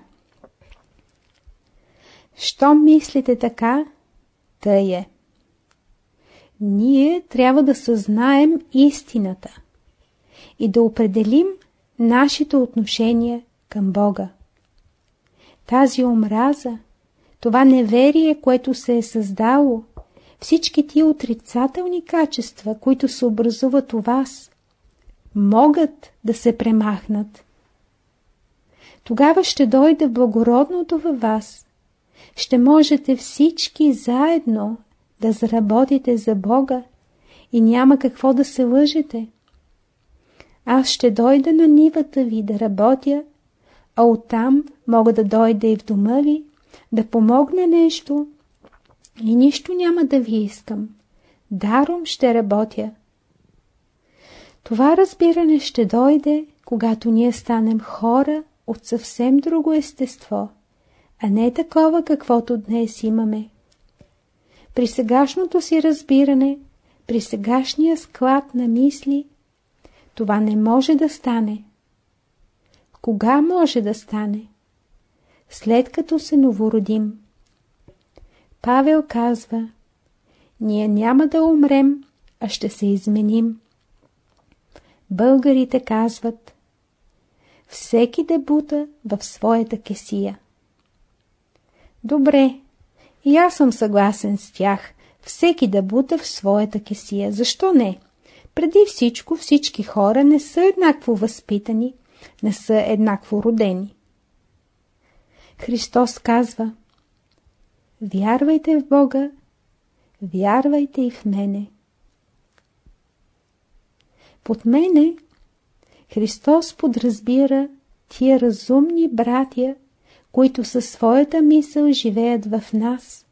Що мислите така, тъй е. Ние трябва да съзнаем истината и да определим нашите отношения към Бога. Тази омраза, това неверие, което се е създало, всички тия отрицателни качества, които се образуват у вас, могат да се премахнат. Тогава ще дойде благородното във вас. Ще можете всички заедно да заработите за Бога и няма какво да се лъжете. Аз ще дойда на нивата ви да работя, а оттам мога да дойда и в дома ви, да помогне нещо и нищо няма да ви искам. Даром ще работя. Това разбиране ще дойде, когато ние станем хора от съвсем друго естество, а не такова, каквото днес имаме. При сегашното си разбиране, при сегашния склад на мисли, това не може да стане. Кога може да стане? След като се новородим. Павел казва, ние няма да умрем, а ще се изменим. Българите казват, всеки да бута в своята кесия. Добре, и аз съм съгласен с тях, всеки да бута в своята кесия. Защо не? Преди всичко всички хора не са еднакво възпитани, не са еднакво родени. Христос казва Вярвайте в Бога, вярвайте и в мене. Под мене Христос подразбира тия разумни братя, които със своята мисъл живеят в нас.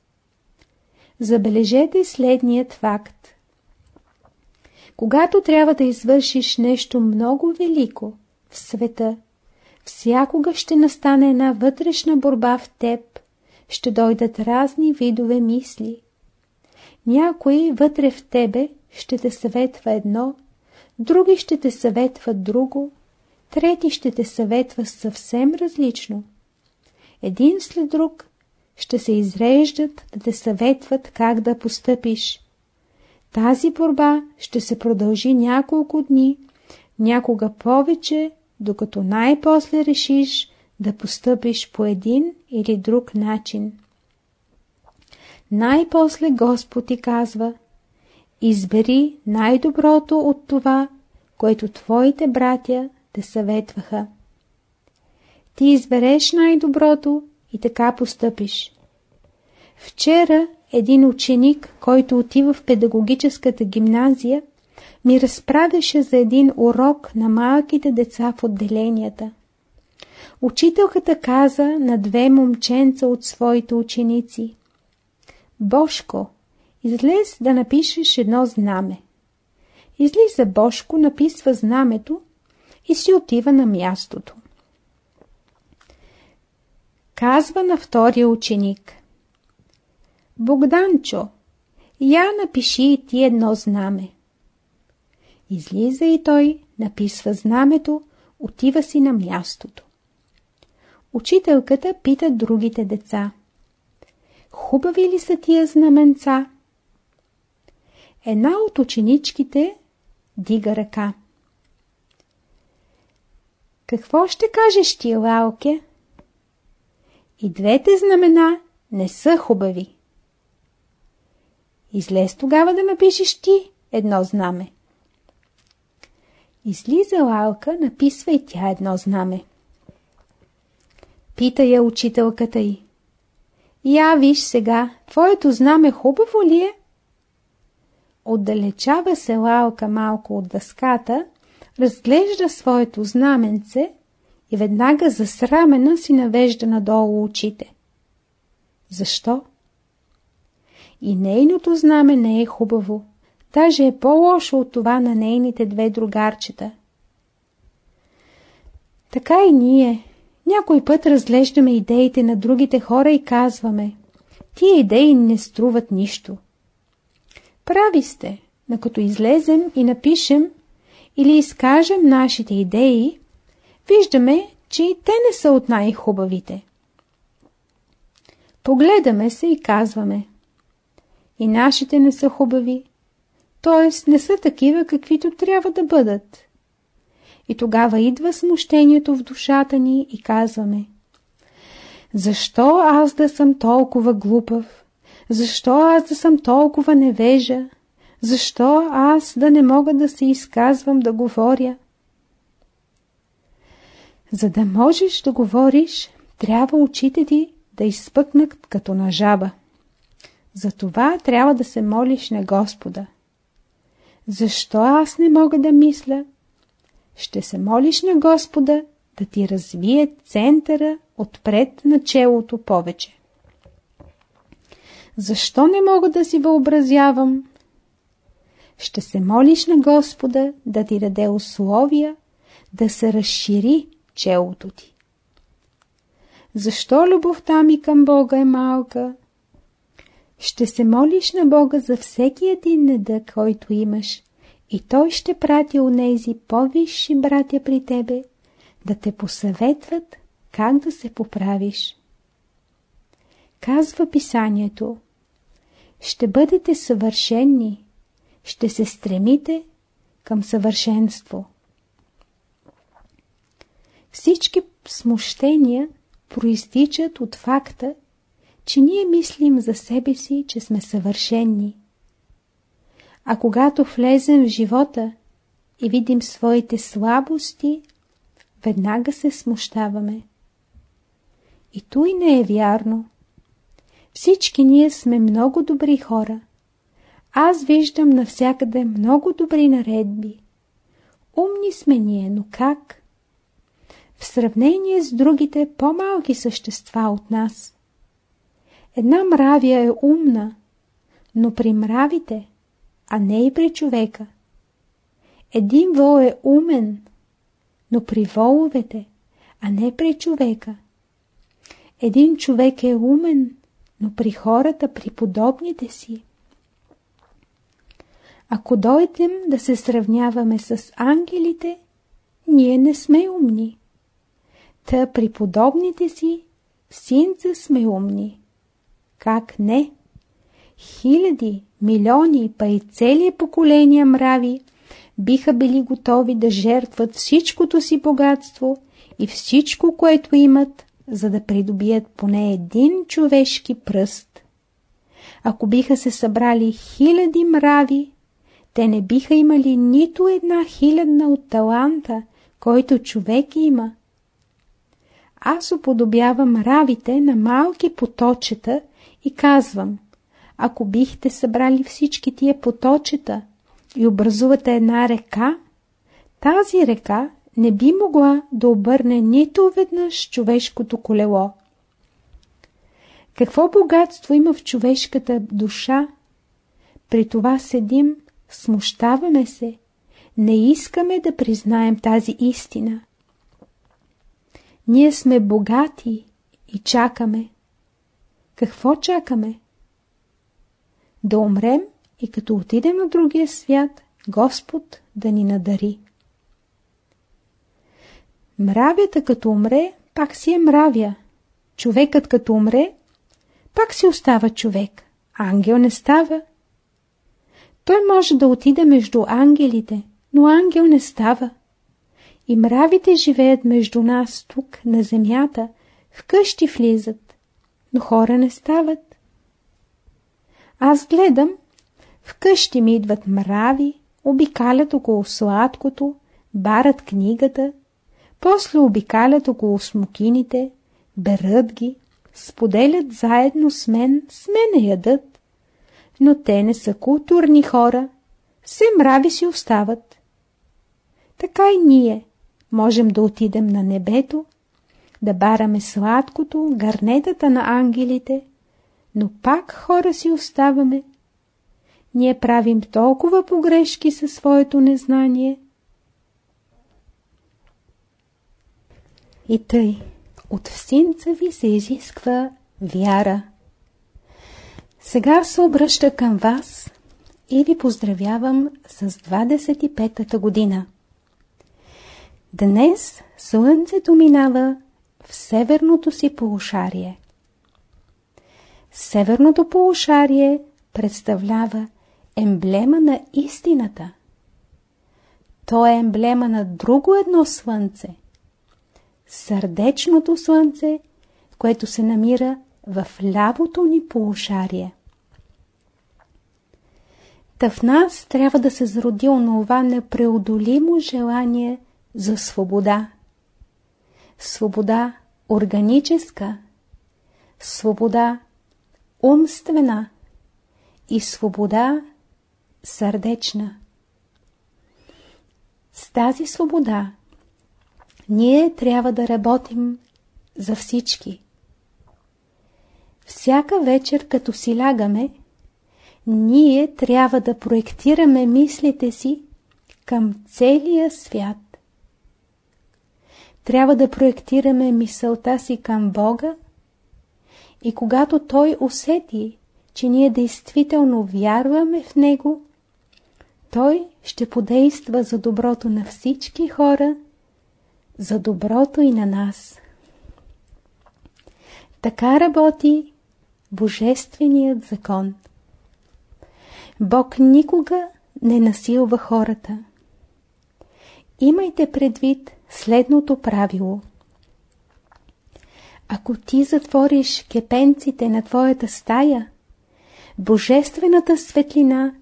Забележете следният факт. Когато трябва да извършиш нещо много велико в света, всякога ще настане една вътрешна борба в теб, ще дойдат разни видове мисли. Някой вътре в тебе ще те съветва едно, други ще те съветват друго, трети ще те съветва съвсем различно. Един след друг ще се изреждат да те съветват как да постъпиш. Тази борба ще се продължи няколко дни, някога повече, докато най-после решиш да постъпиш по един или друг начин. Най-после Господ ти казва Избери най-доброто от това, което твоите братя те съветваха. Ти избереш най-доброто и така постъпиш. Вчера един ученик, който отива в педагогическата гимназия, ми разправяше за един урок на малките деца в отделенията. Учителката каза на две момченца от своите ученици. Бошко, излез да напишеш едно знаме. Излиза Бошко, написва знамето и си отива на мястото. Казва на втория ученик. Богданчо, я напиши и ти едно знаме. Излиза и той, написва знамето, отива си на мястото. Учителката пита другите деца. Хубави ли са тия знаменца? Една от ученичките дига ръка. Какво ще кажеш ти, Лалке? И двете знамена не са хубави. Излез тогава да напишеш ти едно знаме. Излиза Лалка, написва и тя едно знаме. Пита я учителката й. Я виж сега, твоето знаме хубаво ли е? Отдалечава се Лалка малко от дъската, разглежда своето знаменце и веднага засрамена си навежда надолу очите. Защо? И нейното знаме не е хубаво, даже е по-лошо от това на нейните две другарчета. Така и ние. Някой път разглеждаме идеите на другите хора и казваме Тия идеи не струват нищо. Прави сте, но като излезем и напишем или изкажем нашите идеи, виждаме, че и те не са от най-хубавите. Погледаме се и казваме И нашите не са хубави, т.е. не са такива, каквито трябва да бъдат. И тогава идва смущението в душата ни и казваме Защо аз да съм толкова глупав? Защо аз да съм толкова невежа? Защо аз да не мога да се изказвам да говоря? За да можеш да говориш, трябва очите ти да изпъкнат като на жаба. Затова трябва да се молиш на Господа. Защо аз не мога да мисля? Ще се молиш на Господа да ти развие центъра отпред на челото повече. Защо не мога да си въобразявам? Ще се молиш на Господа да ти даде условия да се разшири челото ти. Защо любовта ми към Бога е малка? Ще се молиш на Бога за всеки един недък, който имаш, и Той ще прати онези по-висши братя при тебе, да те посъветват как да се поправиш. Казва писанието, ще бъдете съвършенни, ще се стремите към съвършенство. Всички смущения проистичат от факта, че ние мислим за себе си, че сме съвършенни. А когато влезем в живота и видим своите слабости, веднага се смущаваме. И той не е вярно. Всички ние сме много добри хора. Аз виждам навсякъде много добри наредби. Умни сме ние, но как? В сравнение с другите по-малки същества от нас. Една мравя е умна, но при мравите, а не и при човека. Един вол е умен, но при воловете, а не при човека. Един човек е умен, но при хората, при подобните си. Ако дойдем да се сравняваме с ангелите, ние не сме умни. Та при подобните си синца сме умни. Как не? Хиляди, милиони, па и цели поколения мрави биха били готови да жертват всичкото си богатство и всичко, което имат, за да придобият поне един човешки пръст. Ако биха се събрали хиляди мрави, те не биха имали нито една хилядна от таланта, който човек има. Аз уподобявам мравите на малки поточета и казвам, ако бихте събрали всички тия поточета и образувате една река, тази река не би могла да обърне нито веднъж човешкото колело. Какво богатство има в човешката душа? При това седим, смущаваме се, не искаме да признаем тази истина. Ние сме богати и чакаме. Какво чакаме? Да умрем и като отидем на другия свят, Господ да ни надари. Мравята като умре, пак си е мравя. Човекът като умре, пак си остава човек. Ангел не става. Той може да отиде между ангелите, но ангел не става. И мравите живеят между нас тук, на земята, в къщи влизат, но хора не стават. Аз гледам, в къщи ми идват мрави, обикалят около сладкото, барат книгата, после обикалят около смокините, берат ги, споделят заедно с мен, с мене ядат, но те не са културни хора, се мрави си остават. Така и ние можем да отидем на небето, да бараме сладкото, гарнетата на ангелите, но пак хора си оставаме. Ние правим толкова погрешки със своето незнание. И тъй, от всинца ви се изисква вяра. Сега се обръща към вас и ви поздравявам с 25-та година. Днес Слънцето минава в северното си полушарие. Северното полушарие представлява емблема на истината. То е емблема на друго едно слънце. Сърдечното слънце, което се намира в лявото ни полушарие. Та в нас трябва да се зароди онова непреодолимо желание за свобода. Свобода органическа, свобода умствена и свобода сърдечна. С тази свобода ние трябва да работим за всички. Всяка вечер, като си лягаме, ние трябва да проектираме мислите си към целия свят. Трябва да проектираме мисълта си към Бога и когато Той усети, че ние действително вярваме в Него, Той ще подейства за доброто на всички хора, за доброто и на нас. Така работи Божественият закон. Бог никога не насилва хората. Имайте предвид следното правило. Ако ти затвориш кепенците на твоята стая, божествената светлина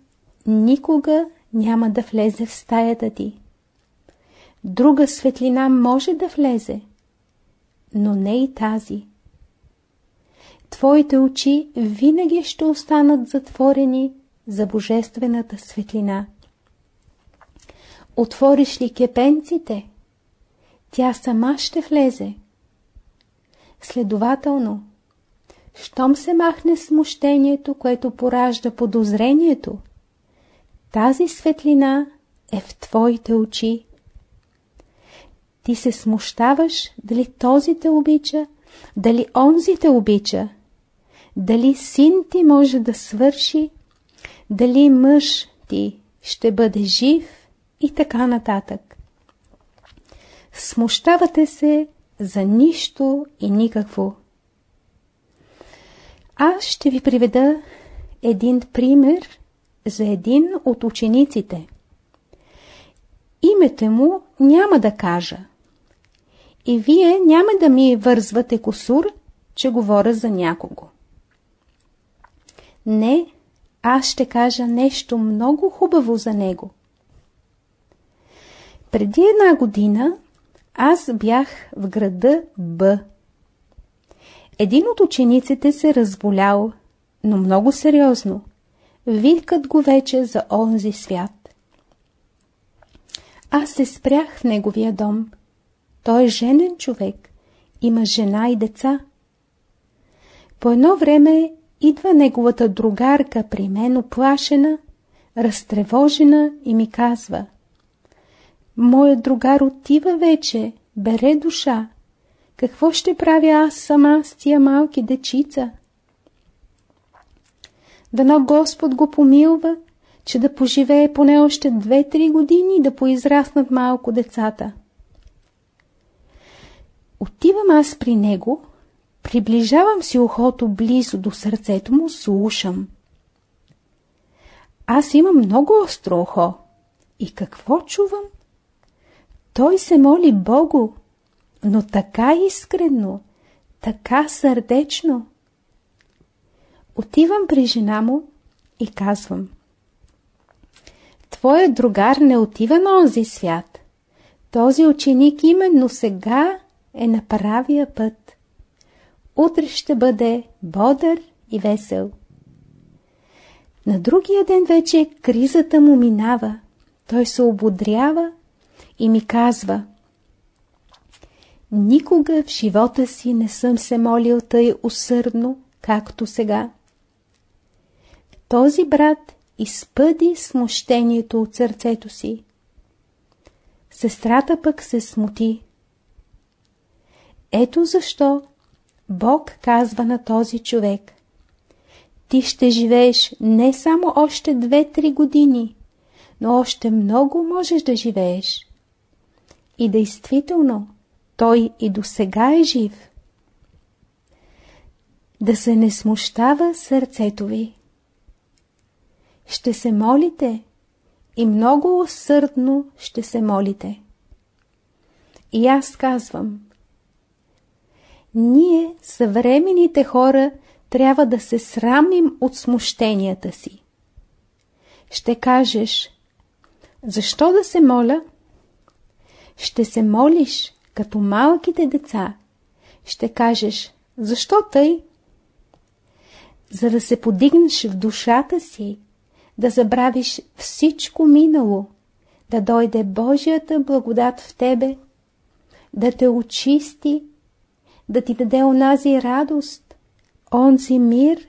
никога няма да влезе в стаята ти. Друга светлина може да влезе, но не и тази. Твоите очи винаги ще останат затворени за божествената светлина. Отвориш ли кепенците, тя сама ще влезе. Следователно, щом се махне смущението, което поражда подозрението, тази светлина е в твоите очи. Ти се смущаваш дали този те обича, дали онзи те обича, дали син ти може да свърши, дали мъж ти ще бъде жив и така нататък. Смущавате се за нищо и никакво. Аз ще ви приведа един пример за един от учениците. Името му няма да кажа. И вие няма да ми вързвате косур, че говоря за някого. Не, аз ще кажа нещо много хубаво за него. Преди една година аз бях в града Б. Един от учениците се разболял, но много сериозно. Викат го вече за онзи свят. Аз се спрях в неговия дом. Той е женен човек. Има жена и деца. По едно време идва неговата другарка при мен оплашена, разтревожена и ми казва – Моят другар отива вече, бере душа. Какво ще правя аз сама с тия малки дечица? Дано Господ го помилва, че да поживее поне още две-три години и да поизраснат малко децата. Отивам аз при него, приближавам си ухото близо до сърцето му, слушам. Аз имам много остро ухо. И какво чувам? Той се моли Богу, но така искрено, така сърдечно. Отивам при жена му и казвам Твоя другар не отива на онзи свят. Този ученик именно сега е на правия път. Утре ще бъде бодър и весел. На другия ден вече кризата му минава. Той се ободрява и ми казва Никога в живота си не съм се молил тъй усърдно, както сега. Този брат изпъди смущението от сърцето си. Сестрата пък се смути. Ето защо Бог казва на този човек. Ти ще живееш не само още две-три години, но още много можеш да живееш. И действително, той и до сега е жив. Да се не смущава сърцето ви. Ще се молите и много усърдно ще се молите. И аз казвам, ние, съвременните хора, трябва да се срамим от смущенията си. Ще кажеш, защо да се моля? Ще се молиш, като малките деца. Ще кажеш, защо тъй? За да се подигнеш в душата си, да забравиш всичко минало, да дойде Божията благодат в тебе, да те очисти, да ти даде онази радост, онзи мир,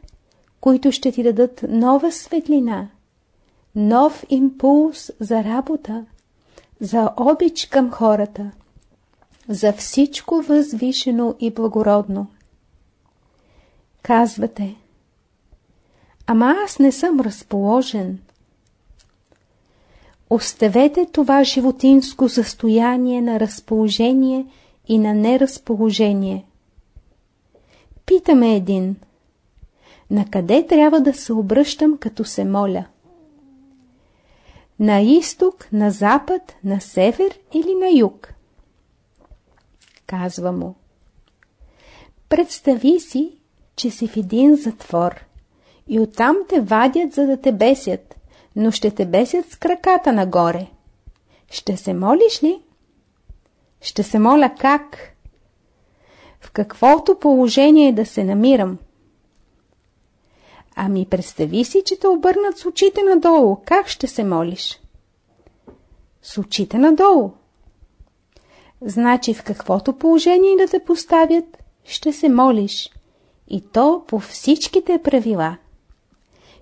които ще ти дадат нова светлина, нов импулс за работа, за обич към хората, за всичко възвишено и благородно. Казвате, ама аз не съм разположен. Оставете това животинско състояние на разположение и на неразположение. Питаме един. На къде трябва да се обръщам, като се моля? На изток, на запад, на север или на юг? Казва му. Представи си, че си в един затвор и оттам те вадят, за да те бесят, но ще те бесят с краката нагоре. Ще се молиш ли? Ще се моля как? В каквото положение да се намирам? Ами представи си, че те обърнат с очите надолу. Как ще се молиш? С очите надолу. Значи в каквото положение да те поставят, ще се молиш. И то по всичките правила.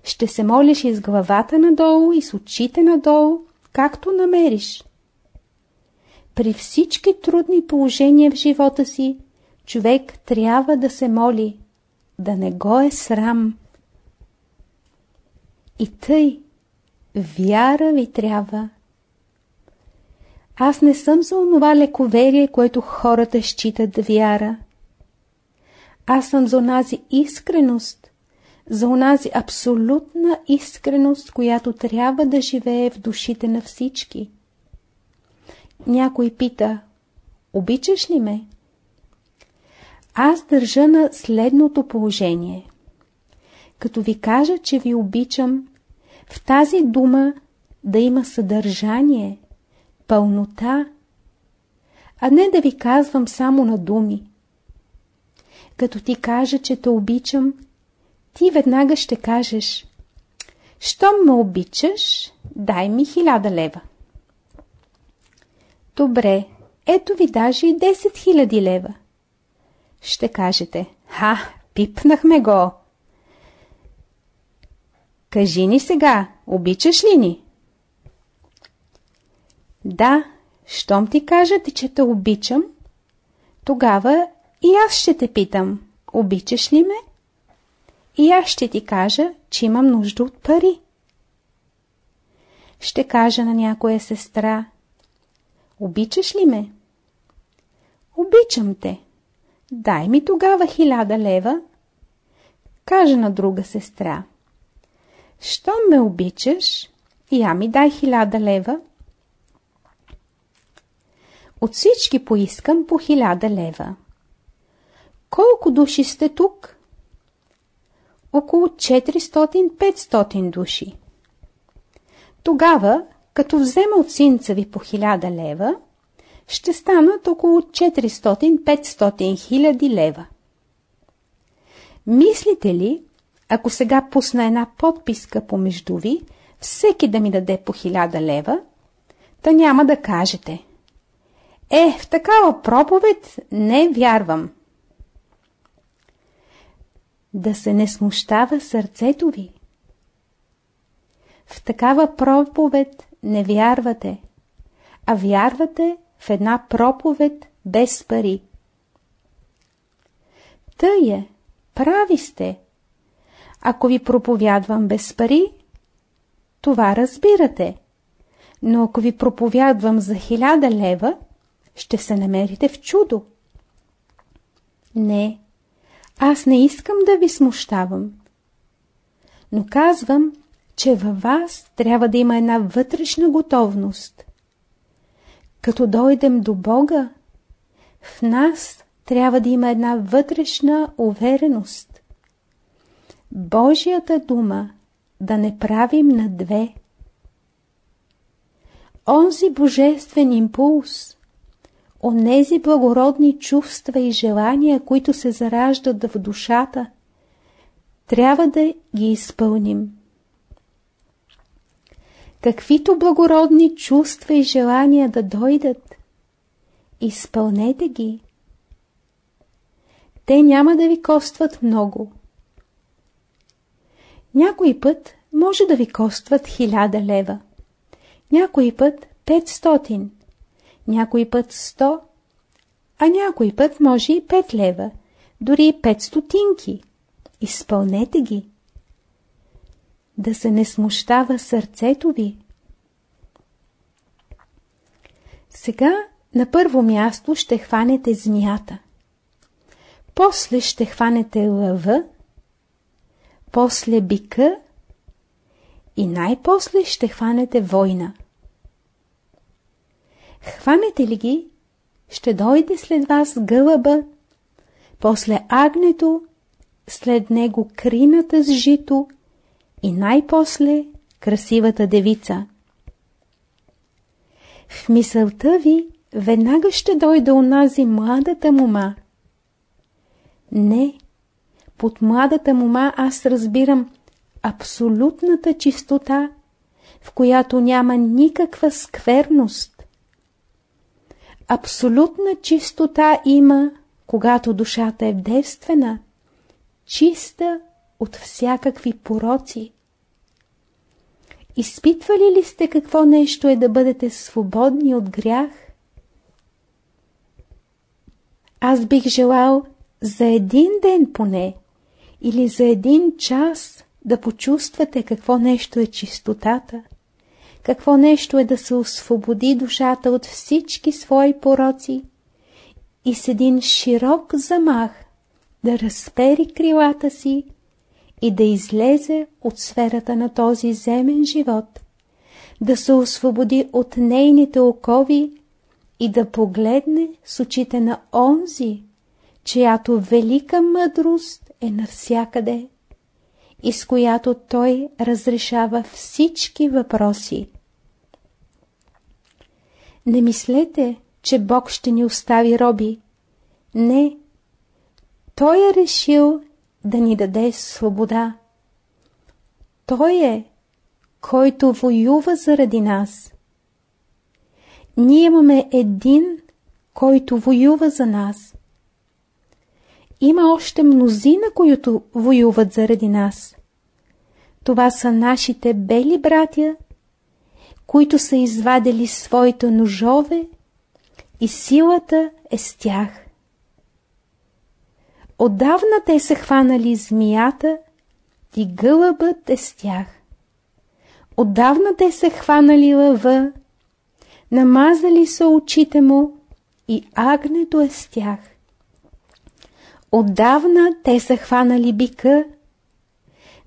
Ще се молиш и с главата надолу, и с очите надолу, както намериш. При всички трудни положения в живота си, човек трябва да се моли, да не го е срам. И тъй, вяра ви трябва. Аз не съм за онова лековерие, което хората считат вяра. Аз съм за онази искреност, за онази абсолютна искреност, която трябва да живее в душите на всички. Някой пита, обичаш ли ме? Аз държа на следното положение. Като ви кажа, че ви обичам, в тази дума да има съдържание, пълнота, а не да ви казвам само на думи. Като ти кажа, че те обичам, ти веднага ще кажеш «Щом ме обичаш, дай ми хиляда лева». Добре, ето ви даже и 10 хиляди лева. Ще кажете, ха, пипнахме го. Кажи ни сега, обичаш ли ни? Да, щом ти кажете, че те обичам, тогава и аз ще те питам, обичаш ли ме? И аз ще ти кажа, че имам нужда от пари. Ще кажа на някоя сестра, обичаш ли ме? Обичам те. Дай ми тогава хиляда лева. Кажа на друга сестра. Щом ме обичаш, я ми дай хиляда лева. От всички поискам по хиляда лева. Колко души сте тук? Около 400-500 души. Тогава, като взема от синца ви по хиляда лева, ще станат около 400-500 хиляди лева. Мислите ли, ако сега пусна една подписка помежду ви, всеки да ми даде по 1000 лева, та няма да кажете. Е, в такава проповед не вярвам. Да се не смущава сърцето ви. В такава проповед не вярвате, а вярвате в една проповед без пари. Тъй е, прави сте. Ако ви проповядвам без пари, това разбирате. Но ако ви проповядвам за хиляда лева, ще се намерите в чудо. Не, аз не искам да ви смущавам. Но казвам, че във вас трябва да има една вътрешна готовност. Като дойдем до Бога, в нас трябва да има една вътрешна увереност. Божията дума да не правим на две. Онзи божествен импулс, онези благородни чувства и желания, които се зараждат в душата, трябва да ги изпълним. Каквито благородни чувства и желания да дойдат, изпълнете ги. Те няма да ви костват много. Някой път може да ви костват хиляда лева, някой път 500, някой път 100, а някой път може и 5 лева, дори 5 стотинки. Изпълнете ги да се не смущава сърцето ви. Сега на първо място ще хванете змията. После ще хванете лъва, после бика и най-после ще хванете война. Хванете ли ги, ще дойде след вас гълъба, после агнето, след него крината с жито и най-после красивата девица. В мисълта ви веднага ще дойде онази младата мума. Не, под младата мума аз разбирам абсолютната чистота, в която няма никаква скверност. Абсолютна чистота има, когато душата е девствена, чиста от всякакви пороци. Изпитвали ли сте какво нещо е да бъдете свободни от грях? Аз бих желал за един ден поне или за един час да почувствате какво нещо е чистотата, какво нещо е да се освободи душата от всички свои пороци и с един широк замах да разпери крилата си и да излезе от сферата на този земен живот, да се освободи от нейните окови и да погледне с очите на онзи, чиято велика мъдрост е навсякъде и с която той разрешава всички въпроси. Не мислете, че Бог ще ни остави роби. Не. Той е решил да ни даде свобода. Той е, който воюва заради нас. Ние имаме един, който воюва за нас. Има още мнозина, които воюват заради нас. Това са нашите бели братя, които са извадили своите ножове и силата е с тях. Отдавна те са хванали змията и гълъбът е с тях. Отдавна те са хванали лъва, намазали са очите му и агнето е с тях. Отдавна те са хванали бика,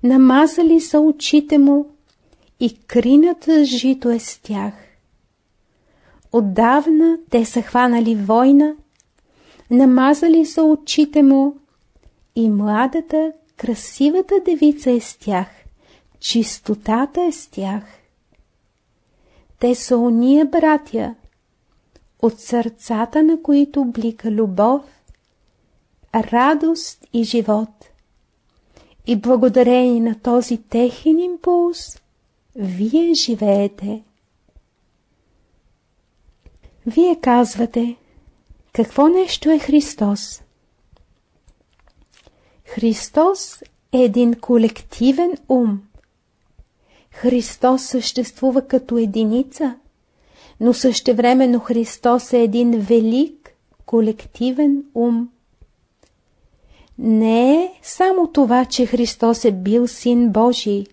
намазали са очите му и крината жито е с тях. Отдавна те са хванали война, намазали са очите му и младата, красивата девица е с тях, чистотата е с тях. Те са ония братя, от сърцата на които блика любов, радост и живот. И благодарение на този техен импулс, вие живеете. Вие казвате, какво нещо е Христос? Христос е един колективен ум. Христос съществува като единица, но същевременно Христос е един велик колективен ум. Не е само това, че Христос е бил Син Божий.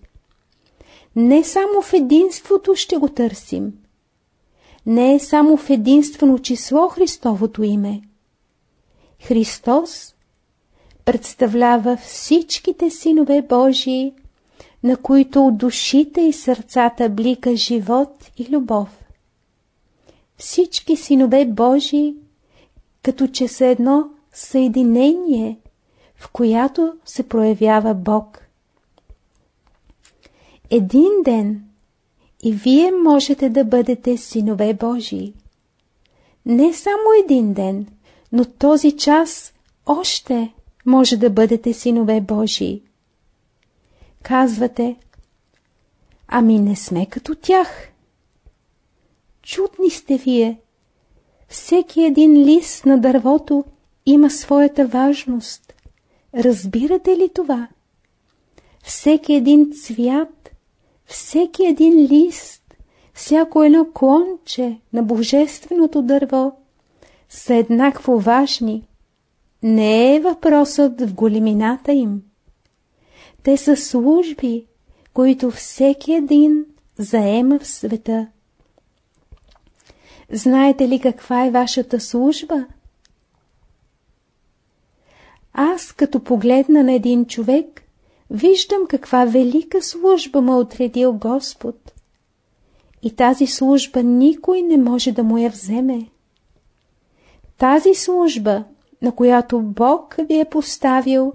Не само в единството ще го търсим. Не е само в единствено число Христовото име. Христос представлява всичките синове Божии, на които от душите и сърцата блика живот и любов. Всички синове Божии, като че са едно съединение, в която се проявява Бог. Един ден и вие можете да бъдете синове Божии. Не само един ден, но този час още може да бъдете синове Божии. Казвате, ами не сме като тях. Чудни сте вие. Всеки един лист на дървото има своята важност. Разбирате ли това? Всеки един цвят, всеки един лист, всяко едно клонче на божественото дърво са еднакво важни. Не е въпросът в големината им. Те са служби, които всеки един заема в света. Знаете ли каква е вашата служба? Аз, като погледна на един човек, виждам каква велика служба му е отредил Господ. И тази служба никой не може да му я вземе. Тази служба, на която Бог ви е поставил,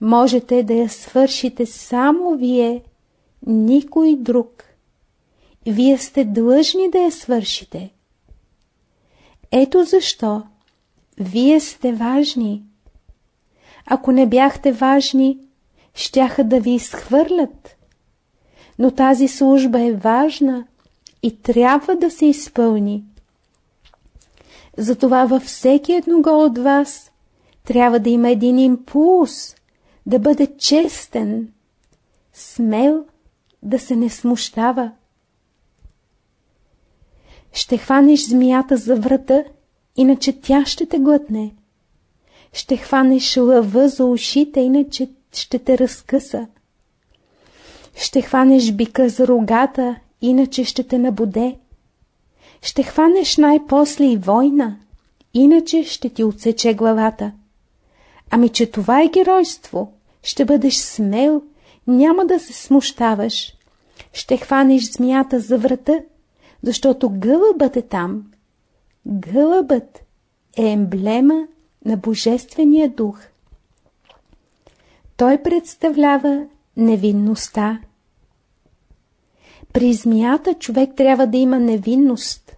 можете да я свършите само вие, никой друг. Вие сте длъжни да я свършите. Ето защо вие сте важни. Ако не бяхте важни, щяха да ви изхвърлят. Но тази служба е важна и трябва да се изпълни. Затова във всеки едного от вас трябва да има един импулс, да бъде честен, смел, да се не смущава. Ще хванеш змията за врата, иначе тя ще те глътне. Ще хванеш лъва за ушите, иначе ще те разкъса. Ще хванеш бика за рогата, иначе ще те набуде. Ще хванеш най-после и война, иначе ще ти отсече главата. Ами, че това е геройство. Ще бъдеш смел, няма да се смущаваш. Ще хванеш змията за врата, защото гълъбът е там. Гълъбът е емблема на Божествения дух. Той представлява невинността. При змията човек трябва да има невинност.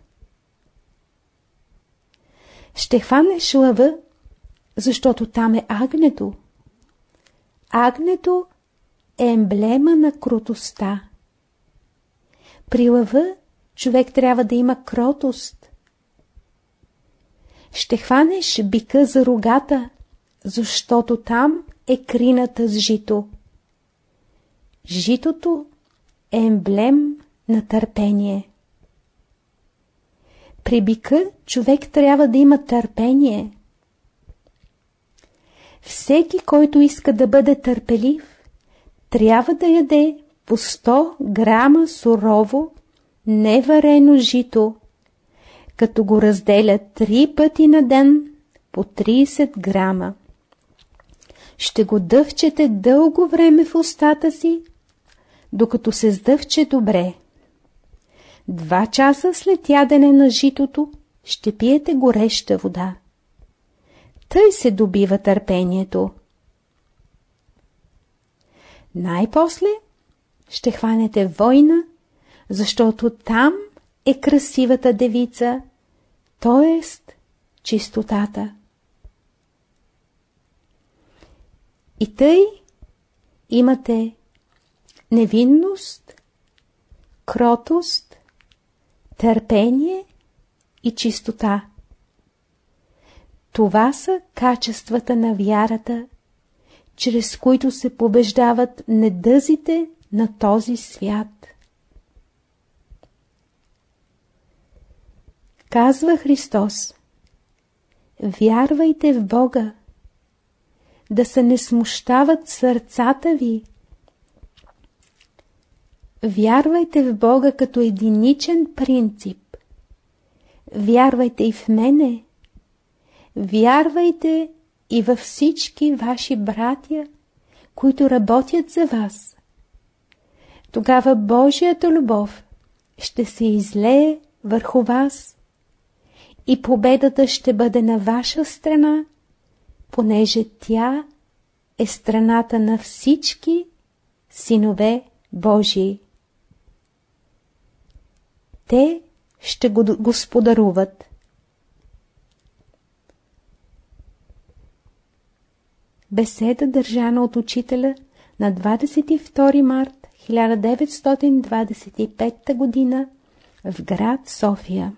Ще хванеш лъва, защото там е агнето. Агнето е емблема на крутостта. При лъва човек трябва да има кротост. Ще хванеш бика за рогата, защото там е крината с жито. Житото е емблем на търпение. При бика човек трябва да има търпение. Всеки, който иска да бъде търпелив, трябва да яде по 100 грама сурово, неварено жито, като го разделя три пъти на ден по 30 грама. Ще го дъвчете дълго време в устата си, докато се сдъвче добре. Два часа след ядене на житото ще пиете гореща вода. Тъй се добива търпението. Най-после ще хванете война, защото там е красивата девица, т.е. чистотата. И тъй имате невинност, кротост, търпение и чистота. Това са качествата на вярата, чрез които се побеждават недъзите на този свят. Казва Христос, вярвайте в Бога, да се не смущават сърцата ви. Вярвайте в Бога като единичен принцип. Вярвайте и в мене. Вярвайте и във всички ваши братя, които работят за вас. Тогава Божията любов ще се излее върху вас и победата ще бъде на ваша страна, понеже тя е страната на всички синове Божии. Те ще го господаруват. Беседа държана от учителя на 22 март 1925 г. в град София.